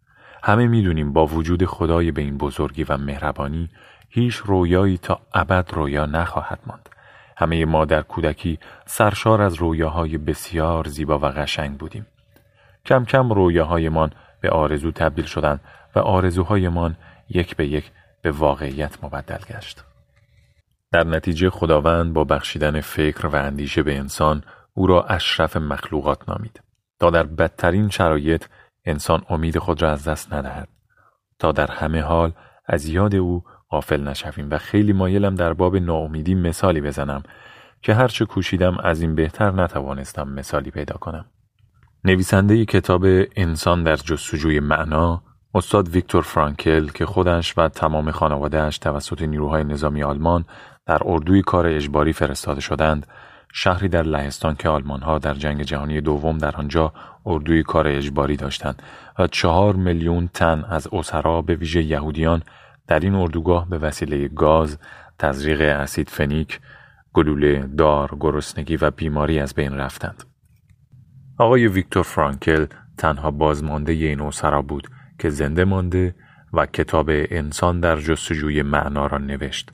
همه می‌دونیم با وجود خدای به این بزرگی و مهربانی هیچ رویایی تا ابد رویا نخواهد ماند. همه ما در کودکی سرشار از رویاهای بسیار زیبا و قشنگ بودیم. کم کم رویاهایمان به آرزو تبدیل شدند و آرزوهایمان یک به یک به واقعیت مبدل گشت. در نتیجه خداوند با بخشیدن فکر و اندیشه به انسان او را اشرف مخلوقات نامید. تا در بدترین شرایط انسان امید خود را از دست ندهد. تا در همه حال از یاد او غافل نشویم و خیلی مایلم در باب ناامیدی مثالی بزنم که هرچه کوشیدم از این بهتر نتوانستم مثالی پیدا کنم. نویسنده کتاب انسان در جستجوی معنا استاد ویکتور فرانکل که خودش و تمام خانوادهش توسط نیروهای نظامی آلمان در اردوی کار اجباری فرستاده شدند شهری در لهستان که آلمانها در جنگ جهانی دوم در آنجا اردوی کار اجباری داشتند و چهار میلیون تن از اسرا به ویژه یهودیان در این اردوگاه به وسیله گاز، تزریق اسید فنیک، گلوله، دار، گرسنگی و بیماری از بین رفتند. آقای ویکتور فرانکل تنها بازمانده این اسرا بود که زنده مانده و کتاب انسان در جستجوی معنا را نوشت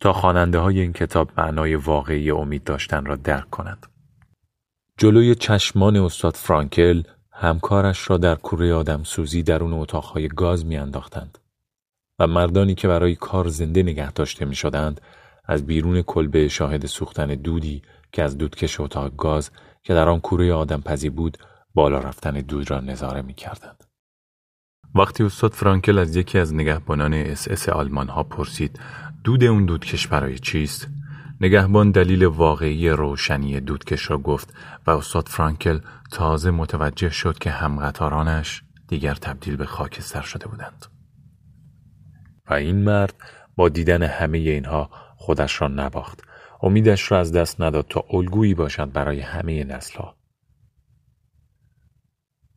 تا خواننده های این کتاب معنای واقعی امید داشتن را درک کنند. جلوی چشمان استاد فرانکل همکارش را در کوره آدم سوزی درون اتاقهای گاز میانداختند و مردانی که برای کار زنده نگه داشته می شدند از بیرون کلبه شاهد سوختن دودی که از دودکش اتاق گاز که در آن کوره آدم پزی بود بالا رفتن دود را نظاره می کردند. وقتی استاد فرانکل از یکی از نگهبانان اس اس آلمان ها پرسید دود اون دودکش برای چیست؟ نگهبان دلیل واقعی روشنی دودکش را گفت و استاد فرانکل تازه متوجه شد که همقطارانش دیگر تبدیل به خاکستر شده بودند. و این مرد با دیدن همه اینها خودش را نباخت. امیدش را از دست نداد تا الگویی باشد برای همه نسلها.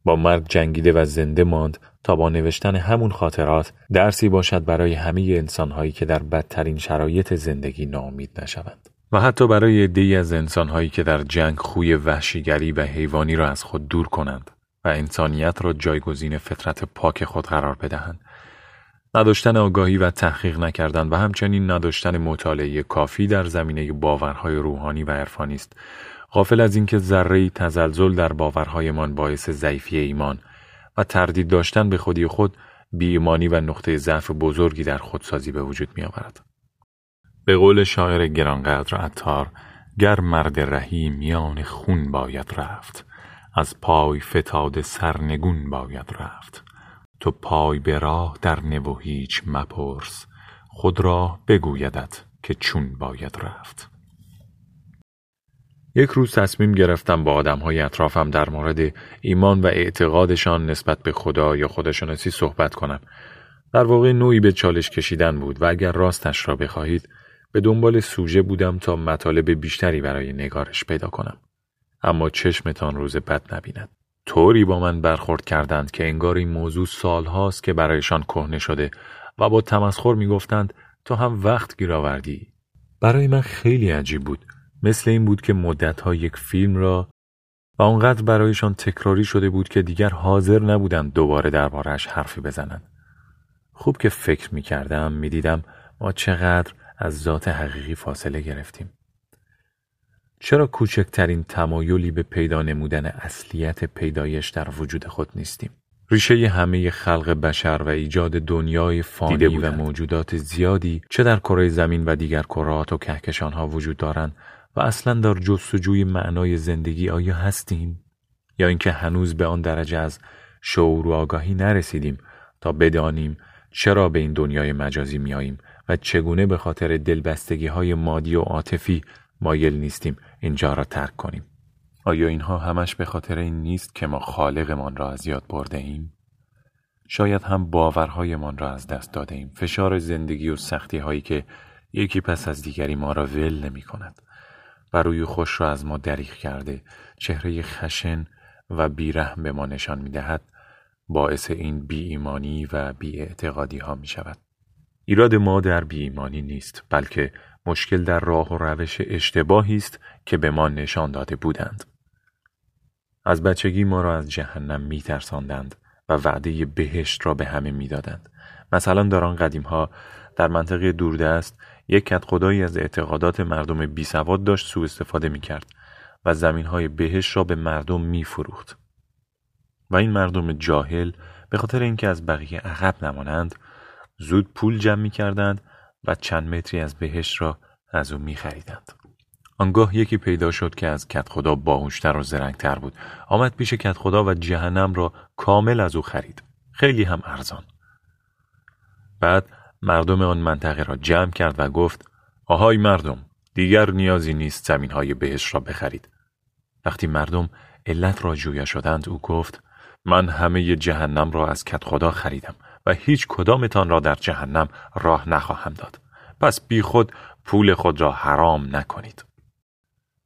با مرگ جنگیده و زنده ماند تا با نوشتن همون خاطرات درسی باشد برای همه انسانهایی که در بدترین شرایط زندگی ناامید نشوند. و حتی برای عدهای از انسانهایی که در جنگ خوی وحشیگری و حیوانی را از خود دور کنند و انسانیت را جایگزین فطرت پاک خود قرار بدهند. نداشتن آگاهی و تحقیق نکردن و همچنین نداشتن مطالعه کافی در زمینه باورهای روحانی و عرفانی است غافل از اینکه ذره تزلزل در باورهایمان باعث ضعیفی ایمان و تردید داشتن به خودی خود بیایمانی و نقطه ضعف بزرگی در خودسازی به وجود می آورد. به قول شاعر گرانقدر عطار گر مرد رهی میان خون باید رفت از پای فتاد سرنگون باید رفت تو پای به راه در نو هیچ مپرس خود را بگویدت که چون باید رفت یک روز تصمیم گرفتم با آدم های اطرافم در مورد ایمان و اعتقادشان نسبت به خدا یا خودشانسی صحبت کنم. در واقع نوعی به چالش کشیدن بود و اگر راستش را بخواهید به دنبال سوژه بودم تا مطالب بیشتری برای نگارش پیدا کنم. اما چشمتان روز بد نبیند. طوری با من برخورد کردند که انگار این موضوع سالهاست که برایشان کهنه شده و با تمسخر می‌گفتند تو هم وقت گیر آوردی. برای من خیلی عجیب بود مثل این بود که مدتها یک فیلم را و آنقدر برایشان تکراری شده بود که دیگر حاضر نبودند دوباره دربارهش حرفی بزنند. خوب که فکر می کردم می دیدم ما چقدر از ذات حقیقی فاصله گرفتیم. چرا کوچکترین تمایلی به پیدا نمودن اصلیت پیدایش در وجود خود نیستیم؟ ریشه همه خلق بشر و ایجاد دنیای فانی و موجودات زیادی چه در کره زمین و دیگر کرات و کهکشانها وجود دارند و اصلا در جستجوی معنای زندگی آیا هستیم؟ یا اینکه هنوز به آن درجه از شعور و آگاهی نرسیدیم تا بدانیم چرا به این دنیای مجازی میاییم و چگونه به خاطر دلبستگی های مادی و عاطفی مایل نیستیم اینجا را ترک کنیم. آیا اینها همش به خاطر این نیست که ما خالقمان را از یاد برده ایم؟ شاید هم باورهایمان را از دست داده ایم. فشار زندگی و سختی هایی که یکی پس از دیگری ما را ول نمی کند. و روی خوش را از ما دریغ کرده چهره خشن و بیرحم به ما نشان می دهد باعث این بی ایمانی و بی اعتقادی ها می شود. ایراد ما در بی ایمانی نیست بلکه مشکل در راه و روش اشتباهی است که به ما نشان داده بودند. از بچگی ما را از جهنم می ترساندند و وعده بهشت را به همه می دادند. مثلا در آن قدیم ها در منطقه دوردست یک کت خدایی از اعتقادات مردم بی سواد داشت سوء استفاده می کرد و زمین های بهش را به مردم می فروخت. و این مردم جاهل به خاطر اینکه از بقیه عقب نمانند زود پول جمع می کردند و چند متری از بهش را از او می خریدند. آنگاه یکی پیدا شد که از کت خدا باهوشتر و زرنگتر بود. آمد پیش کت خدا و جهنم را کامل از او خرید. خیلی هم ارزان. بعد مردم آن منطقه را جمع کرد و گفت آهای مردم دیگر نیازی نیست زمین های بهش را بخرید. وقتی مردم علت را جویا شدند او گفت من همه جهنم را از کت خدا خریدم و هیچ کدامتان را در جهنم راه نخواهم داد. پس بی خود پول خود را حرام نکنید.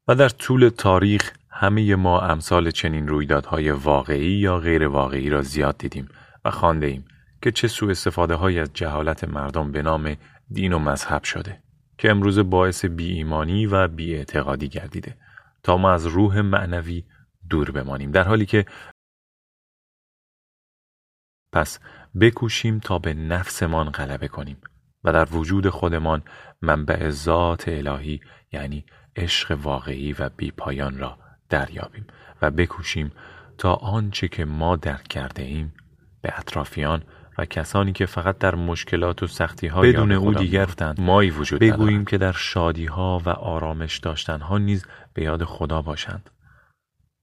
و در طول تاریخ همه ما امثال چنین رویدادهای واقعی یا غیر واقعی را زیاد دیدیم و خانده ایم که چه سوء استفاده های از جهالت مردم به نام دین و مذهب شده که امروز باعث بی ایمانی و بی اعتقادی گردیده تا ما از روح معنوی دور بمانیم در حالی که پس بکوشیم تا به نفسمان غلبه کنیم و در وجود خودمان منبع ذات الهی یعنی عشق واقعی و بی پایان را دریابیم و بکوشیم تا آنچه که ما درک کرده ایم به اطرافیان و کسانی که فقط در مشکلات و سختی ها بدون او دیگر مایی وجود بگوییم که در شادی ها و آرامش داشتن ها نیز به یاد خدا باشند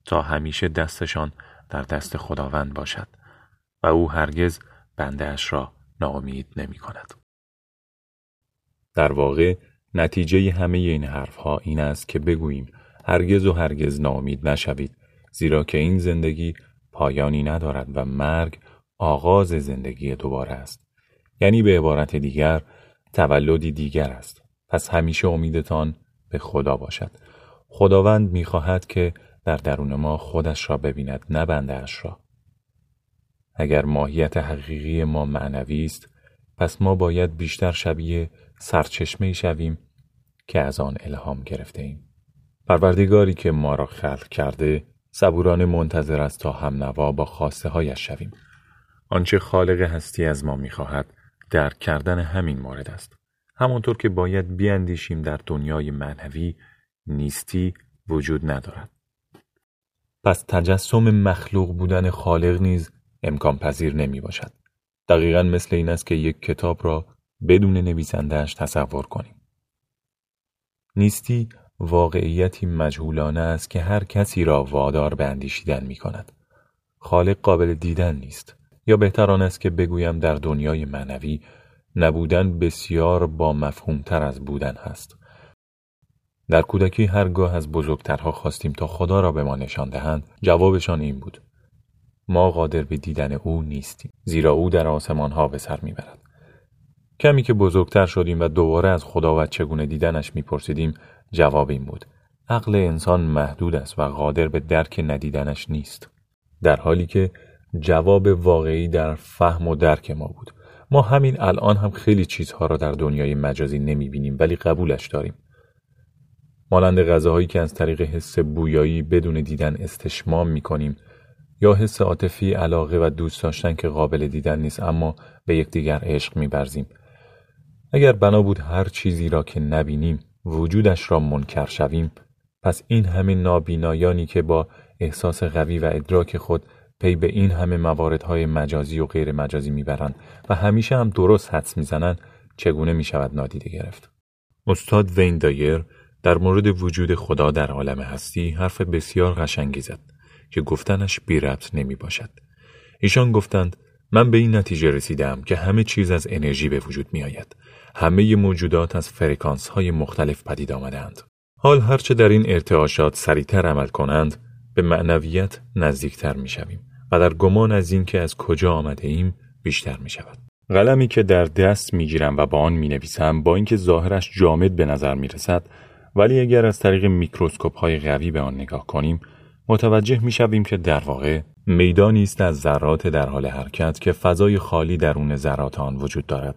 تا همیشه دستشان در دست خداوند باشد و او هرگز بندهش را ناامید نمی کند. در واقع نتیجه همه این حرف ها این است که بگوییم هرگز و هرگز ناامید نشوید زیرا که این زندگی پایانی ندارد و مرگ آغاز زندگی دوباره است. یعنی به عبارت دیگر تولدی دیگر است. پس همیشه امیدتان به خدا باشد. خداوند می‌خواهد که در درون ما خودش را ببیند نه بندهاش را. اگر ماهیت حقیقی ما معنوی است پس ما باید بیشتر شبیه سرچشمه شویم که از آن الهام گرفته ایم. پروردگاری که ما را خلق کرده صبورانه منتظر است تا هم نوا با خواسته هایش شویم. آنچه خالق هستی از ما می‌خواهد درک کردن همین مورد است. همانطور که باید بیاندیشیم در دنیای معنوی نیستی وجود ندارد. پس تجسم مخلوق بودن خالق نیز امکان پذیر نمی باشد. دقیقا مثل این است که یک کتاب را بدون نویسندهش تصور کنیم. نیستی واقعیتی مجهولانه است که هر کسی را وادار به اندیشیدن می کند. خالق قابل دیدن نیست. یا بهتر آن است که بگویم در دنیای معنوی نبودن بسیار با مفهومتر از بودن هست. در کودکی هرگاه از بزرگترها خواستیم تا خدا را به ما نشان دهند جوابشان این بود ما قادر به دیدن او نیستیم زیرا او در آسمان ها به سر می‌برد. کمی که بزرگتر شدیم و دوباره از خدا و چگونه دیدنش میپرسیدیم جواب این بود عقل انسان محدود است و قادر به درک ندیدنش نیست. در حالی که جواب واقعی در فهم و درک ما بود. ما همین الان هم خیلی چیزها را در دنیای مجازی نمی‌بینیم ولی قبولش داریم. مانند غذاهایی که از طریق حس بویایی بدون دیدن استشمام می‌کنیم یا حس عاطفی علاقه و دوست داشتن که قابل دیدن نیست اما به یکدیگر عشق میبرزیم. اگر بنا بود هر چیزی را که نبینیم وجودش را منکر شویم پس این همه نابینایانی که با احساس قوی و ادراک خود پی به این همه مواردهای مجازی و غیر مجازی می‌برند و همیشه هم درست حدس می‌زنند چگونه می‌شود نادیده گرفت؟ استاد وین دایر در مورد وجود خدا در عالم هستی حرف بسیار قشنگی زد. که گفتنش بی ربط نمی باشد. ایشان گفتند من به این نتیجه رسیدم که همه چیز از انرژی به وجود می آید. همه موجودات از فرکانس های مختلف پدید آمدند. حال هرچه در این ارتعاشات سریعتر عمل کنند به معنویت نزدیکتر می شویم و در گمان از اینکه از کجا آمده ایم بیشتر می شود. قلمی که در دست می گیرم و با آن می نویسم با اینکه ظاهرش جامد به نظر می رسد ولی اگر از طریق میکروسکوپ های قوی به آن نگاه کنیم متوجه می شویم که در واقع میدانی است از ذرات در حال حرکت که فضای خالی درون ذرات آن وجود دارد.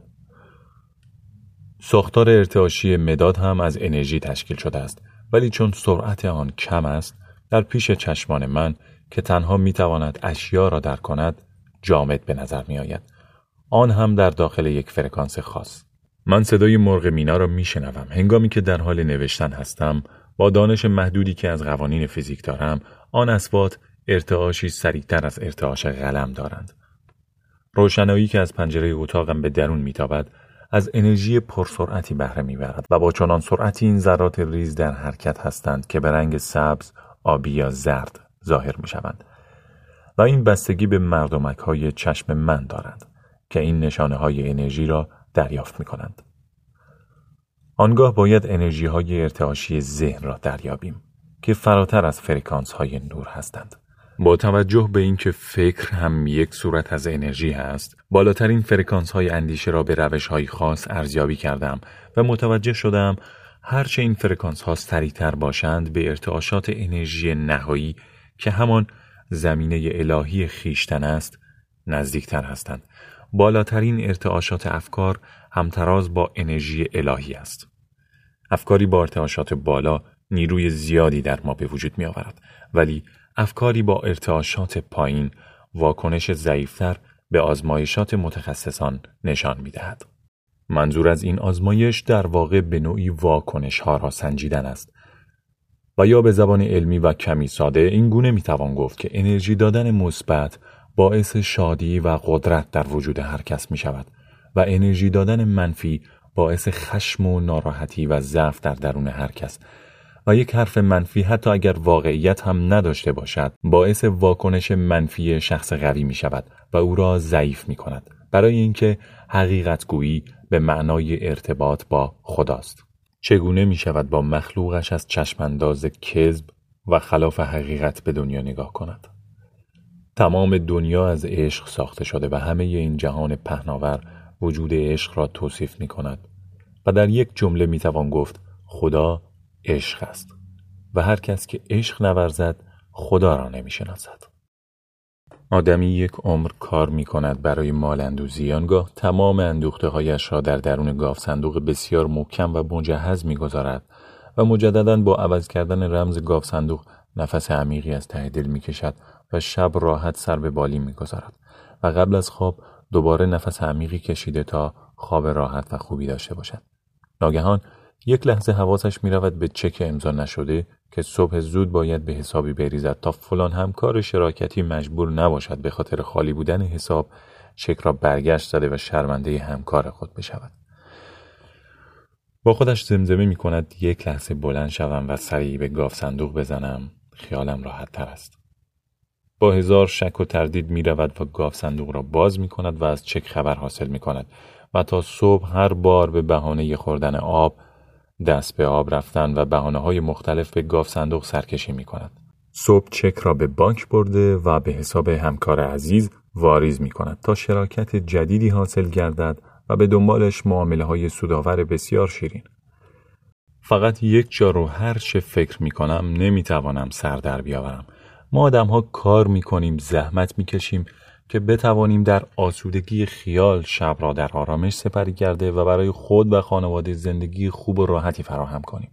ساختار ارتعاشی مداد هم از انرژی تشکیل شده است ولی چون سرعت آن کم است در پیش چشمان من که تنها می تواند اشیا را در کند جامد به نظر می آید. آن هم در داخل یک فرکانس خاص. من صدای مرغ مینا را میشنوم هنگامی که در حال نوشتن هستم با دانش محدودی که از قوانین فیزیک دارم آن اسوات ارتعاشی سریعتر از ارتعاش قلم دارند روشنایی که از پنجره اتاقم به درون میتابد از انرژی پرسرعتی بهره می‌برد و با چنان سرعتی این ذرات ریز در حرکت هستند که به رنگ سبز آبی یا زرد ظاهر می‌شوند و این بستگی به مردمک های چشم من دارند که این نشانه های انرژی را دریافت می کنند. آنگاه باید انرژی های ارتعاشی ذهن را دریابیم که فراتر از فرکانس های نور هستند. با توجه به اینکه فکر هم یک صورت از انرژی هست، بالاترین فرکانس های اندیشه را به روش های خاص ارزیابی کردم و متوجه شدم هرچه این فرکانس ها سریعتر باشند به ارتعاشات انرژی نهایی که همان زمینه الهی خیشتن است نزدیکتر هستند بالاترین ارتعاشات افکار همتراز با انرژی الهی است. افکاری با ارتعاشات بالا نیروی زیادی در ما به وجود می آورد ولی افکاری با ارتعاشات پایین واکنش ضعیفتر به آزمایشات متخصصان نشان می دهد. منظور از این آزمایش در واقع به نوعی واکنش ها را سنجیدن است و یا به زبان علمی و کمی ساده این گونه می توان گفت که انرژی دادن مثبت باعث شادی و قدرت در وجود هر کس می شود و انرژی دادن منفی باعث خشم و ناراحتی و ضعف در درون هر کس. و یک حرف منفی حتی اگر واقعیت هم نداشته باشد باعث واکنش منفی شخص قوی می شود و او را ضعیف می کند برای اینکه حقیقت گویی به معنای ارتباط با خداست. چگونه می شود با مخلوقش از چشمانداز کذب و خلاف حقیقت به دنیا نگاه کند؟ تمام دنیا از عشق ساخته شده و همه این جهان پهناور وجود عشق را توصیف می کند. و در یک جمله می توان گفت خدا عشق است. و هر کس که عشق نورزد خدا را نمی شناسد. آدمی یک عمر کار می کند برای مال اندوزی آنگاه تمام اندوخته هایش را در درون گاف صندوق بسیار محکم و مجهز می گذارد و مجددا با عوض کردن رمز گاف صندوق نفس عمیقی از ته دل می کشد. و شب راحت سر به بالی می گذارد و قبل از خواب دوباره نفس عمیقی کشیده تا خواب راحت و خوبی داشته باشد. ناگهان یک لحظه حواسش می رود به چک امضا نشده که صبح زود باید به حسابی بریزد تا فلان همکار شراکتی مجبور نباشد به خاطر خالی بودن حساب چک را برگشت زده و شرمنده همکار خود بشود. با خودش زمزمه می کند یک لحظه بلند شوم و سریعی به گاف صندوق بزنم خیالم راحت تر است. با هزار شک و تردید می رود و گاف صندوق را باز می کند و از چک خبر حاصل می کند و تا صبح هر بار به بهانه خوردن آب دست به آب رفتن و بهانه های مختلف به گاف صندوق سرکشی می کند. صبح چک را به بانک برده و به حساب همکار عزیز واریز می کند تا شراکت جدیدی حاصل گردد و به دنبالش معامله های سوداور بسیار شیرین. فقط یک جا رو هر چه فکر می کنم نمی توانم سر در بیاورم. ما آدم ها کار می کنیم، زحمت می کشیم که بتوانیم در آسودگی خیال شب را در آرامش سپری کرده و برای خود و خانواده زندگی خوب و راحتی فراهم کنیم.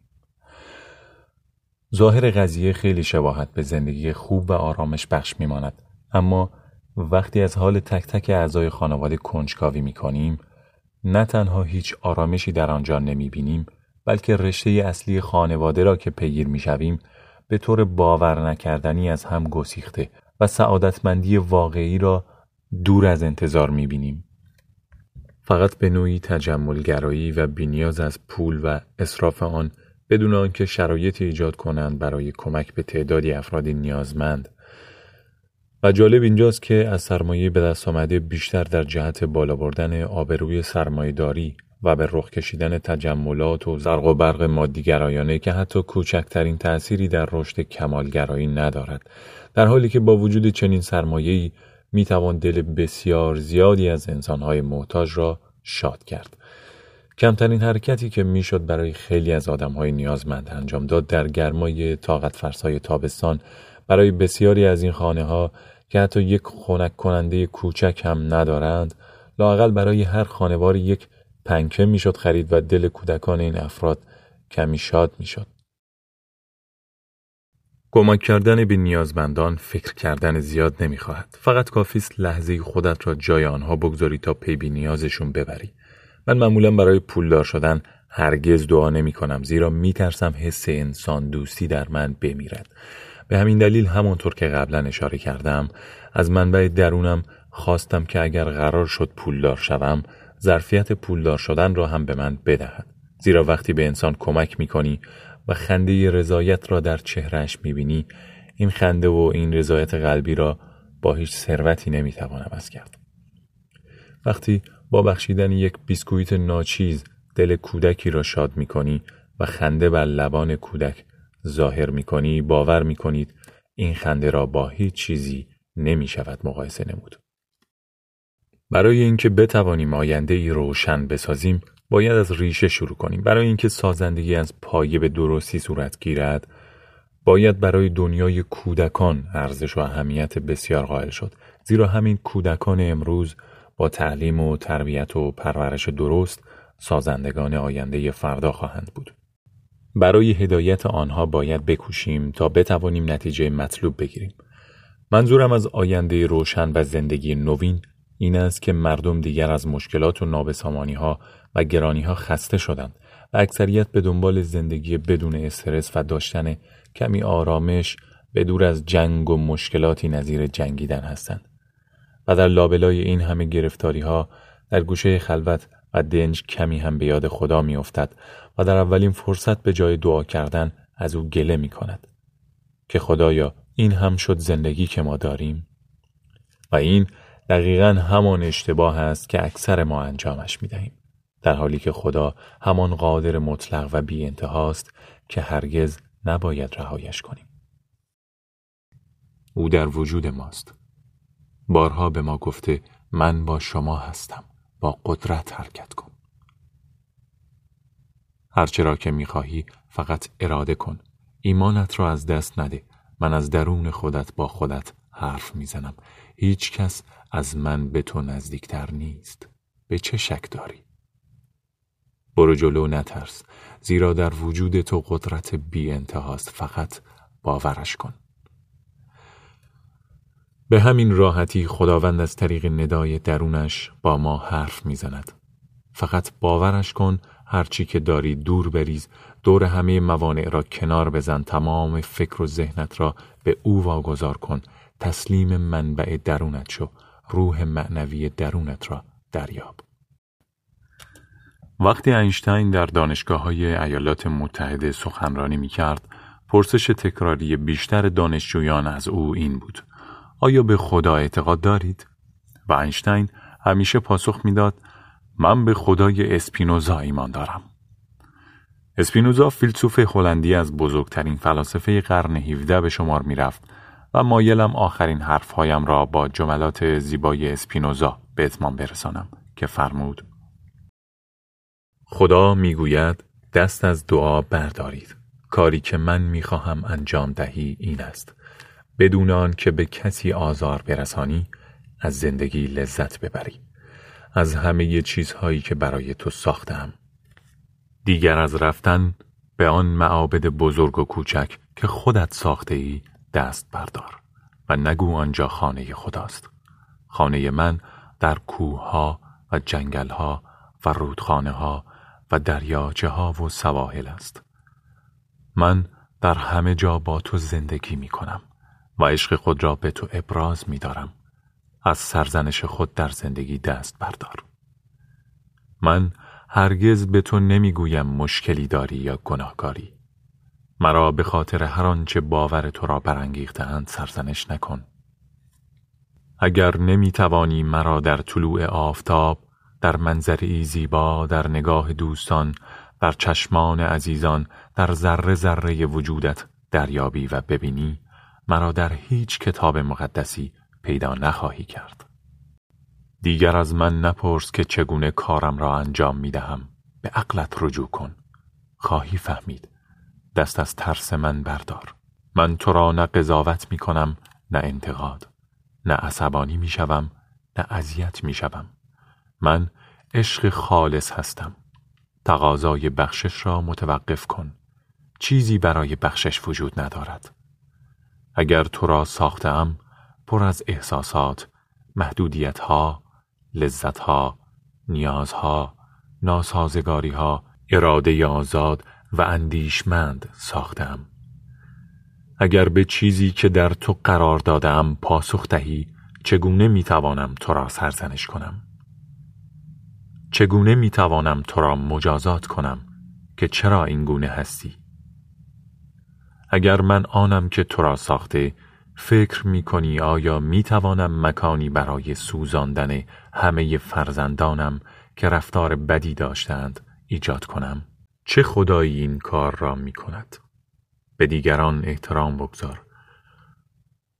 ظاهر قضیه خیلی شباهت به زندگی خوب و آرامش بخش میماند اما وقتی از حال تک تک اعضای خانواده کنجکاوی می کنیم نه تنها هیچ آرامشی در آنجا نمی بینیم بلکه رشته اصلی خانواده را که پیگیر می شویم به طور باور نکردنی از هم گسیخته و سعادتمندی واقعی را دور از انتظار می بینیم. فقط به نوعی تجملگرایی و بینیاز از پول و اصراف آن بدون آنکه شرایطی ایجاد کنند برای کمک به تعدادی افراد نیازمند و جالب اینجاست که از سرمایه به دست آمده بیشتر در جهت بالا بردن آبروی سرمایهداری و به رخ کشیدن تجملات و زرق و برق مادیگرایانه که حتی کوچکترین تأثیری در رشد کمالگرایی ندارد در حالی که با وجود چنین سرمایه‌ای می توان دل بسیار زیادی از انسانهای محتاج را شاد کرد. کمترین حرکتی که می‌شد برای خیلی از آدمهای نیازمند انجام داد در گرمای طاقت فرسای تابستان برای بسیاری از این خانه ها که حتی یک خنک کننده کوچک هم ندارند لاقل برای هر خانوار یک پنکه می‌شد خرید و دل کودکان این افراد کمی شاد می‌شد. کمک کردن به نیازمندان فکر کردن زیاد نمی‌خواهد. فقط کافی است لحظه خودت را جای آنها بگذاری تا پی بی نیازشون ببری. من معمولا برای پولدار شدن هرگز دعا نمی کنم زیرا می ترسم حس انسان دوستی در من بمیرد. به همین دلیل همانطور که قبلا اشاره کردم از منبع درونم خواستم که اگر قرار شد پولدار شوم ظرفیت پولدار شدن را هم به من بدهد. زیرا وقتی به انسان کمک می کنی و خنده رضایت را در چهرش می‌بینی این خنده و این رضایت قلبی را با هیچ ثروتی نمی‌توان عوض کرد وقتی با بخشیدن یک بیسکویت ناچیز دل کودکی را شاد می‌کنی و خنده بر لبان کودک ظاهر می‌کنی باور می‌کنید این خنده را با هیچ چیزی نمی شود مقایسه نمود. برای اینکه بتوانیم آینده ای روشن بسازیم باید از ریشه شروع کنیم. برای اینکه سازندگی از پایه به درستی صورت گیرد باید برای دنیای کودکان ارزش و اهمیت بسیار قائل شد. زیرا همین کودکان امروز با تعلیم و تربیت و پرورش درست سازندگان آینده فردا خواهند بود. برای هدایت آنها باید بکوشیم تا بتوانیم نتیجه مطلوب بگیریم. منظورم از آینده روشن و زندگی نوین این است که مردم دیگر از مشکلات و نابسامانی ها و گرانی ها خسته شدند و اکثریت به دنبال زندگی بدون استرس و داشتن کمی آرامش به دور از جنگ و مشکلاتی نظیر جنگیدن هستند. و در لابلای این همه گرفتاری ها در گوشه خلوت و دنج کمی هم به یاد خدا می افتد و در اولین فرصت به جای دعا کردن از او گله می کند که خدایا این هم شد زندگی که ما داریم. و این دقیقا همان اشتباه است که اکثر ما انجامش می دهیم. در حالی که خدا همان قادر مطلق و بی انتهاست که هرگز نباید رهایش کنیم. او در وجود ماست. بارها به ما گفته من با شما هستم. با قدرت حرکت کن. هرچه را که می‌خواهی فقط اراده کن. ایمانت را از دست نده. من از درون خودت با خودت حرف می‌زنم هیچ کس از من به تو نزدیکتر نیست. به چه شک داری؟ برو جلو نترس. زیرا در وجود تو قدرت بی انتهاست فقط باورش کن. به همین راحتی خداوند از طریق ندای درونش با ما حرف می‌زند. فقط باورش کن هرچی که داری دور بریز. دور همه موانع را کنار بزن. تمام فکر و ذهنت را به او واگذار کن. تسلیم منبع درونت شو. روح معنوی درونت را دریاب وقتی اینشتین در دانشگاه های ایالات متحده سخنرانی می کرد پرسش تکراری بیشتر دانشجویان از او این بود آیا به خدا اعتقاد دارید؟ و اینشتین همیشه پاسخ می‌داد من به خدای اسپینوزا ایمان دارم. اسپینوزا فیلسوف هلندی از بزرگترین فلاسفه قرن 17 به شمار می رفت و مایلم آخرین حرفهایم را با جملات زیبای اسپینوزا به اتمام برسانم که فرمود خدا می‌گوید دست از دعا بردارید. کاری که من می‌خواهم انجام دهی این است. بدون آن که به کسی آزار برسانی از زندگی لذت ببری. از همه چیزهایی که برای تو ساختم. دیگر از رفتن به آن معابد بزرگ و کوچک که خودت ساخته ای دست بردار و نگو آنجا خانه خداست خانه من در کوه و جنگل ها و رودخانه ها و دریاچه ها و سواحل است من در همه جا با تو زندگی می کنم و عشق خود را به تو ابراز می دارم. از سرزنش خود در زندگی دست بردار. من هرگز به تو نمی‌گویم مشکلی داری یا گناهکاری. مرا به خاطر هر آنچه باور تو را برانگیختهاند سرزنش نکن. اگر نمی توانی مرا در طلوع آفتاب در منظری زیبا در نگاه دوستان در چشمان عزیزان در ذره ذره وجودت دریابی و ببینی مرا در هیچ کتاب مقدسی پیدا نخواهی کرد. دیگر از من نپرس که چگونه کارم را انجام می دهم به عقلت رجوع کن. خواهی فهمید. دست از ترس من بردار. من تو را نه قضاوت می کنم نه انتقاد نه عصبانی می شوم نه اذیت می شوم من عشق خالص هستم. تقاضای بخشش را متوقف کن. چیزی برای بخشش وجود ندارد. اگر تو را ساختم پر از احساسات محدودیت ها لذت ها نیازها ناسازگاری ها اراده آزاد و اندیشمند ساختم. اگر به چیزی که در تو قرار دادم پاسخ دهی چگونه می‌توانم تو را سرزنش کنم؟ چگونه می‌توانم تو را مجازات کنم که چرا این گونه هستی؟ اگر من آنم که تو را ساخته فکر می کنی آیا می توانم مکانی برای سوزاندن همه فرزندانم که رفتار بدی داشتند ایجاد کنم؟ چه خدایی این کار را می کند؟ به دیگران احترام بگذار.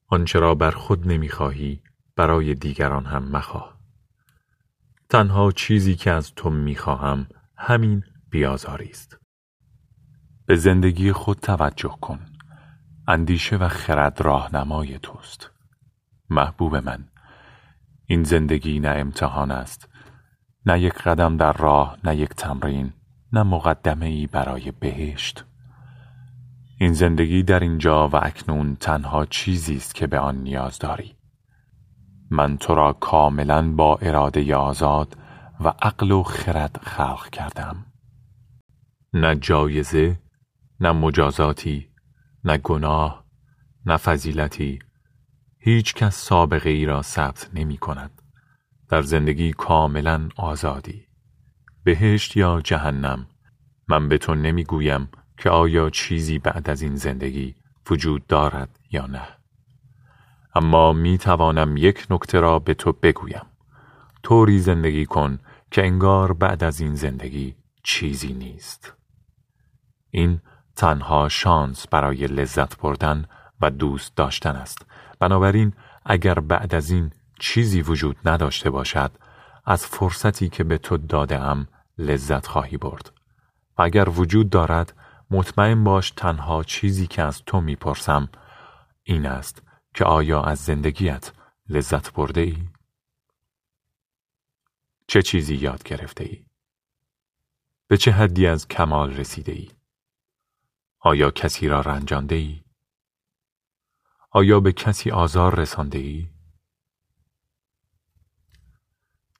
آنچه را بر خود نمی خواهی برای دیگران هم مخواه. تنها چیزی که از تو می خواهم همین بیازاری است. به زندگی خود توجه کن اندیشه و خرد راهنمای توست محبوب من این زندگی نه امتحان است نه یک قدم در راه نه یک تمرین نه مقدمه ای برای بهشت. این زندگی در اینجا و اکنون تنها چیزی است که به آن نیاز داری. من تو را کاملا با اراده آزاد و عقل و خرد خلق کردم. نه جایزه نه مجازاتی نه گناه نه فضیلتی. هیچ کس سابقه ای را ثبت نمی کند. در زندگی کاملا آزادی. بهشت یا جهنم؟ من به تو نمی‌گویم که آیا چیزی بعد از این زندگی وجود دارد یا نه. اما می توانم یک نکته را به تو بگویم. طوری زندگی کن که انگار بعد از این زندگی چیزی نیست. این تنها شانس برای لذت بردن و دوست داشتن است. بنابراین اگر بعد از این چیزی وجود نداشته باشد از فرصتی که به تو دادم لذت خواهی برد و اگر وجود دارد مطمئن باش تنها چیزی که از تو می‌پرسم این است که آیا از زندگیت لذت برده ای؟ چه چیزی یاد گرفته ای؟ به چه حدی از کمال رسیده ای؟ آیا کسی را رنجانده ای؟ آیا به کسی آزار رسانده ای؟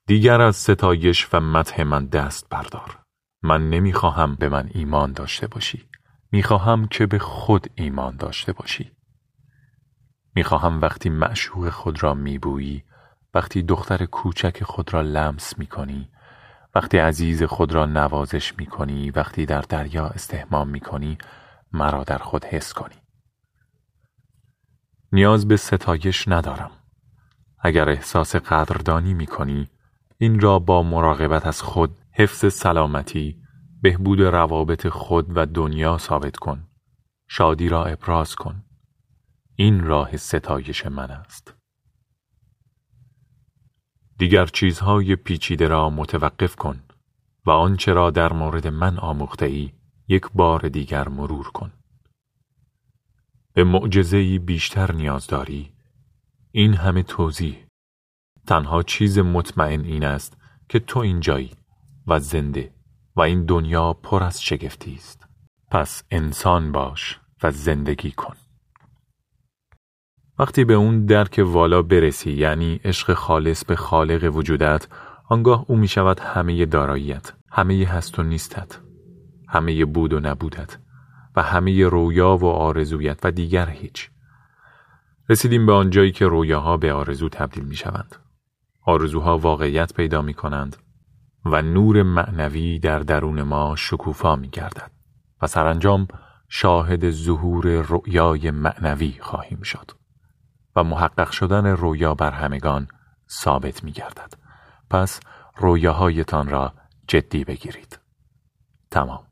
دیگر از ستایش و مدح من دست بردار. من نمی‌خواهم به من ایمان داشته باشی. می‌خواهم که به خود ایمان داشته باشی. می‌خواهم وقتی معشوق خود را میبویی وقتی دختر کوچک خود را لمس می‌کنی وقتی عزیز خود را نوازش می‌کنی وقتی در دریا استهمام می‌کنی مرا در خود حس کنی نیاز به ستایش ندارم اگر احساس قدردانی می‌کنی این را با مراقبت از خود حفظ سلامتی بهبود روابط خود و دنیا ثابت کن. شادی را ابراز کن. این راه ستایش من است. دیگر چیزهای پیچیده را متوقف کن و آنچه را در مورد من آموخته ای یک بار دیگر مرور کن. به معجزه‌ای بیشتر نیاز داری. این همه توضیح تنها چیز مطمئن این است که تو اینجایی و زنده و این دنیا پر از شگفتی است. پس انسان باش و زندگی کن. وقتی به اون درک والا برسی یعنی عشق خالص به خالق وجودت آنگاه او می شود همه داراییت همه هست و نیستت همه بود و نبودت و همه رویا و آرزویت و دیگر هیچ. رسیدیم به آنجایی که رویاها به آرزو تبدیل می شوند آرزوها واقعیت پیدا می کنند و نور معنوی در درون ما شکوفا می گردد و سرانجام شاهد ظهور رؤیای معنوی خواهیم شد و محقق شدن رویا بر همگان ثابت می گردد. پس رویاهایتان را جدی بگیرید. تمام.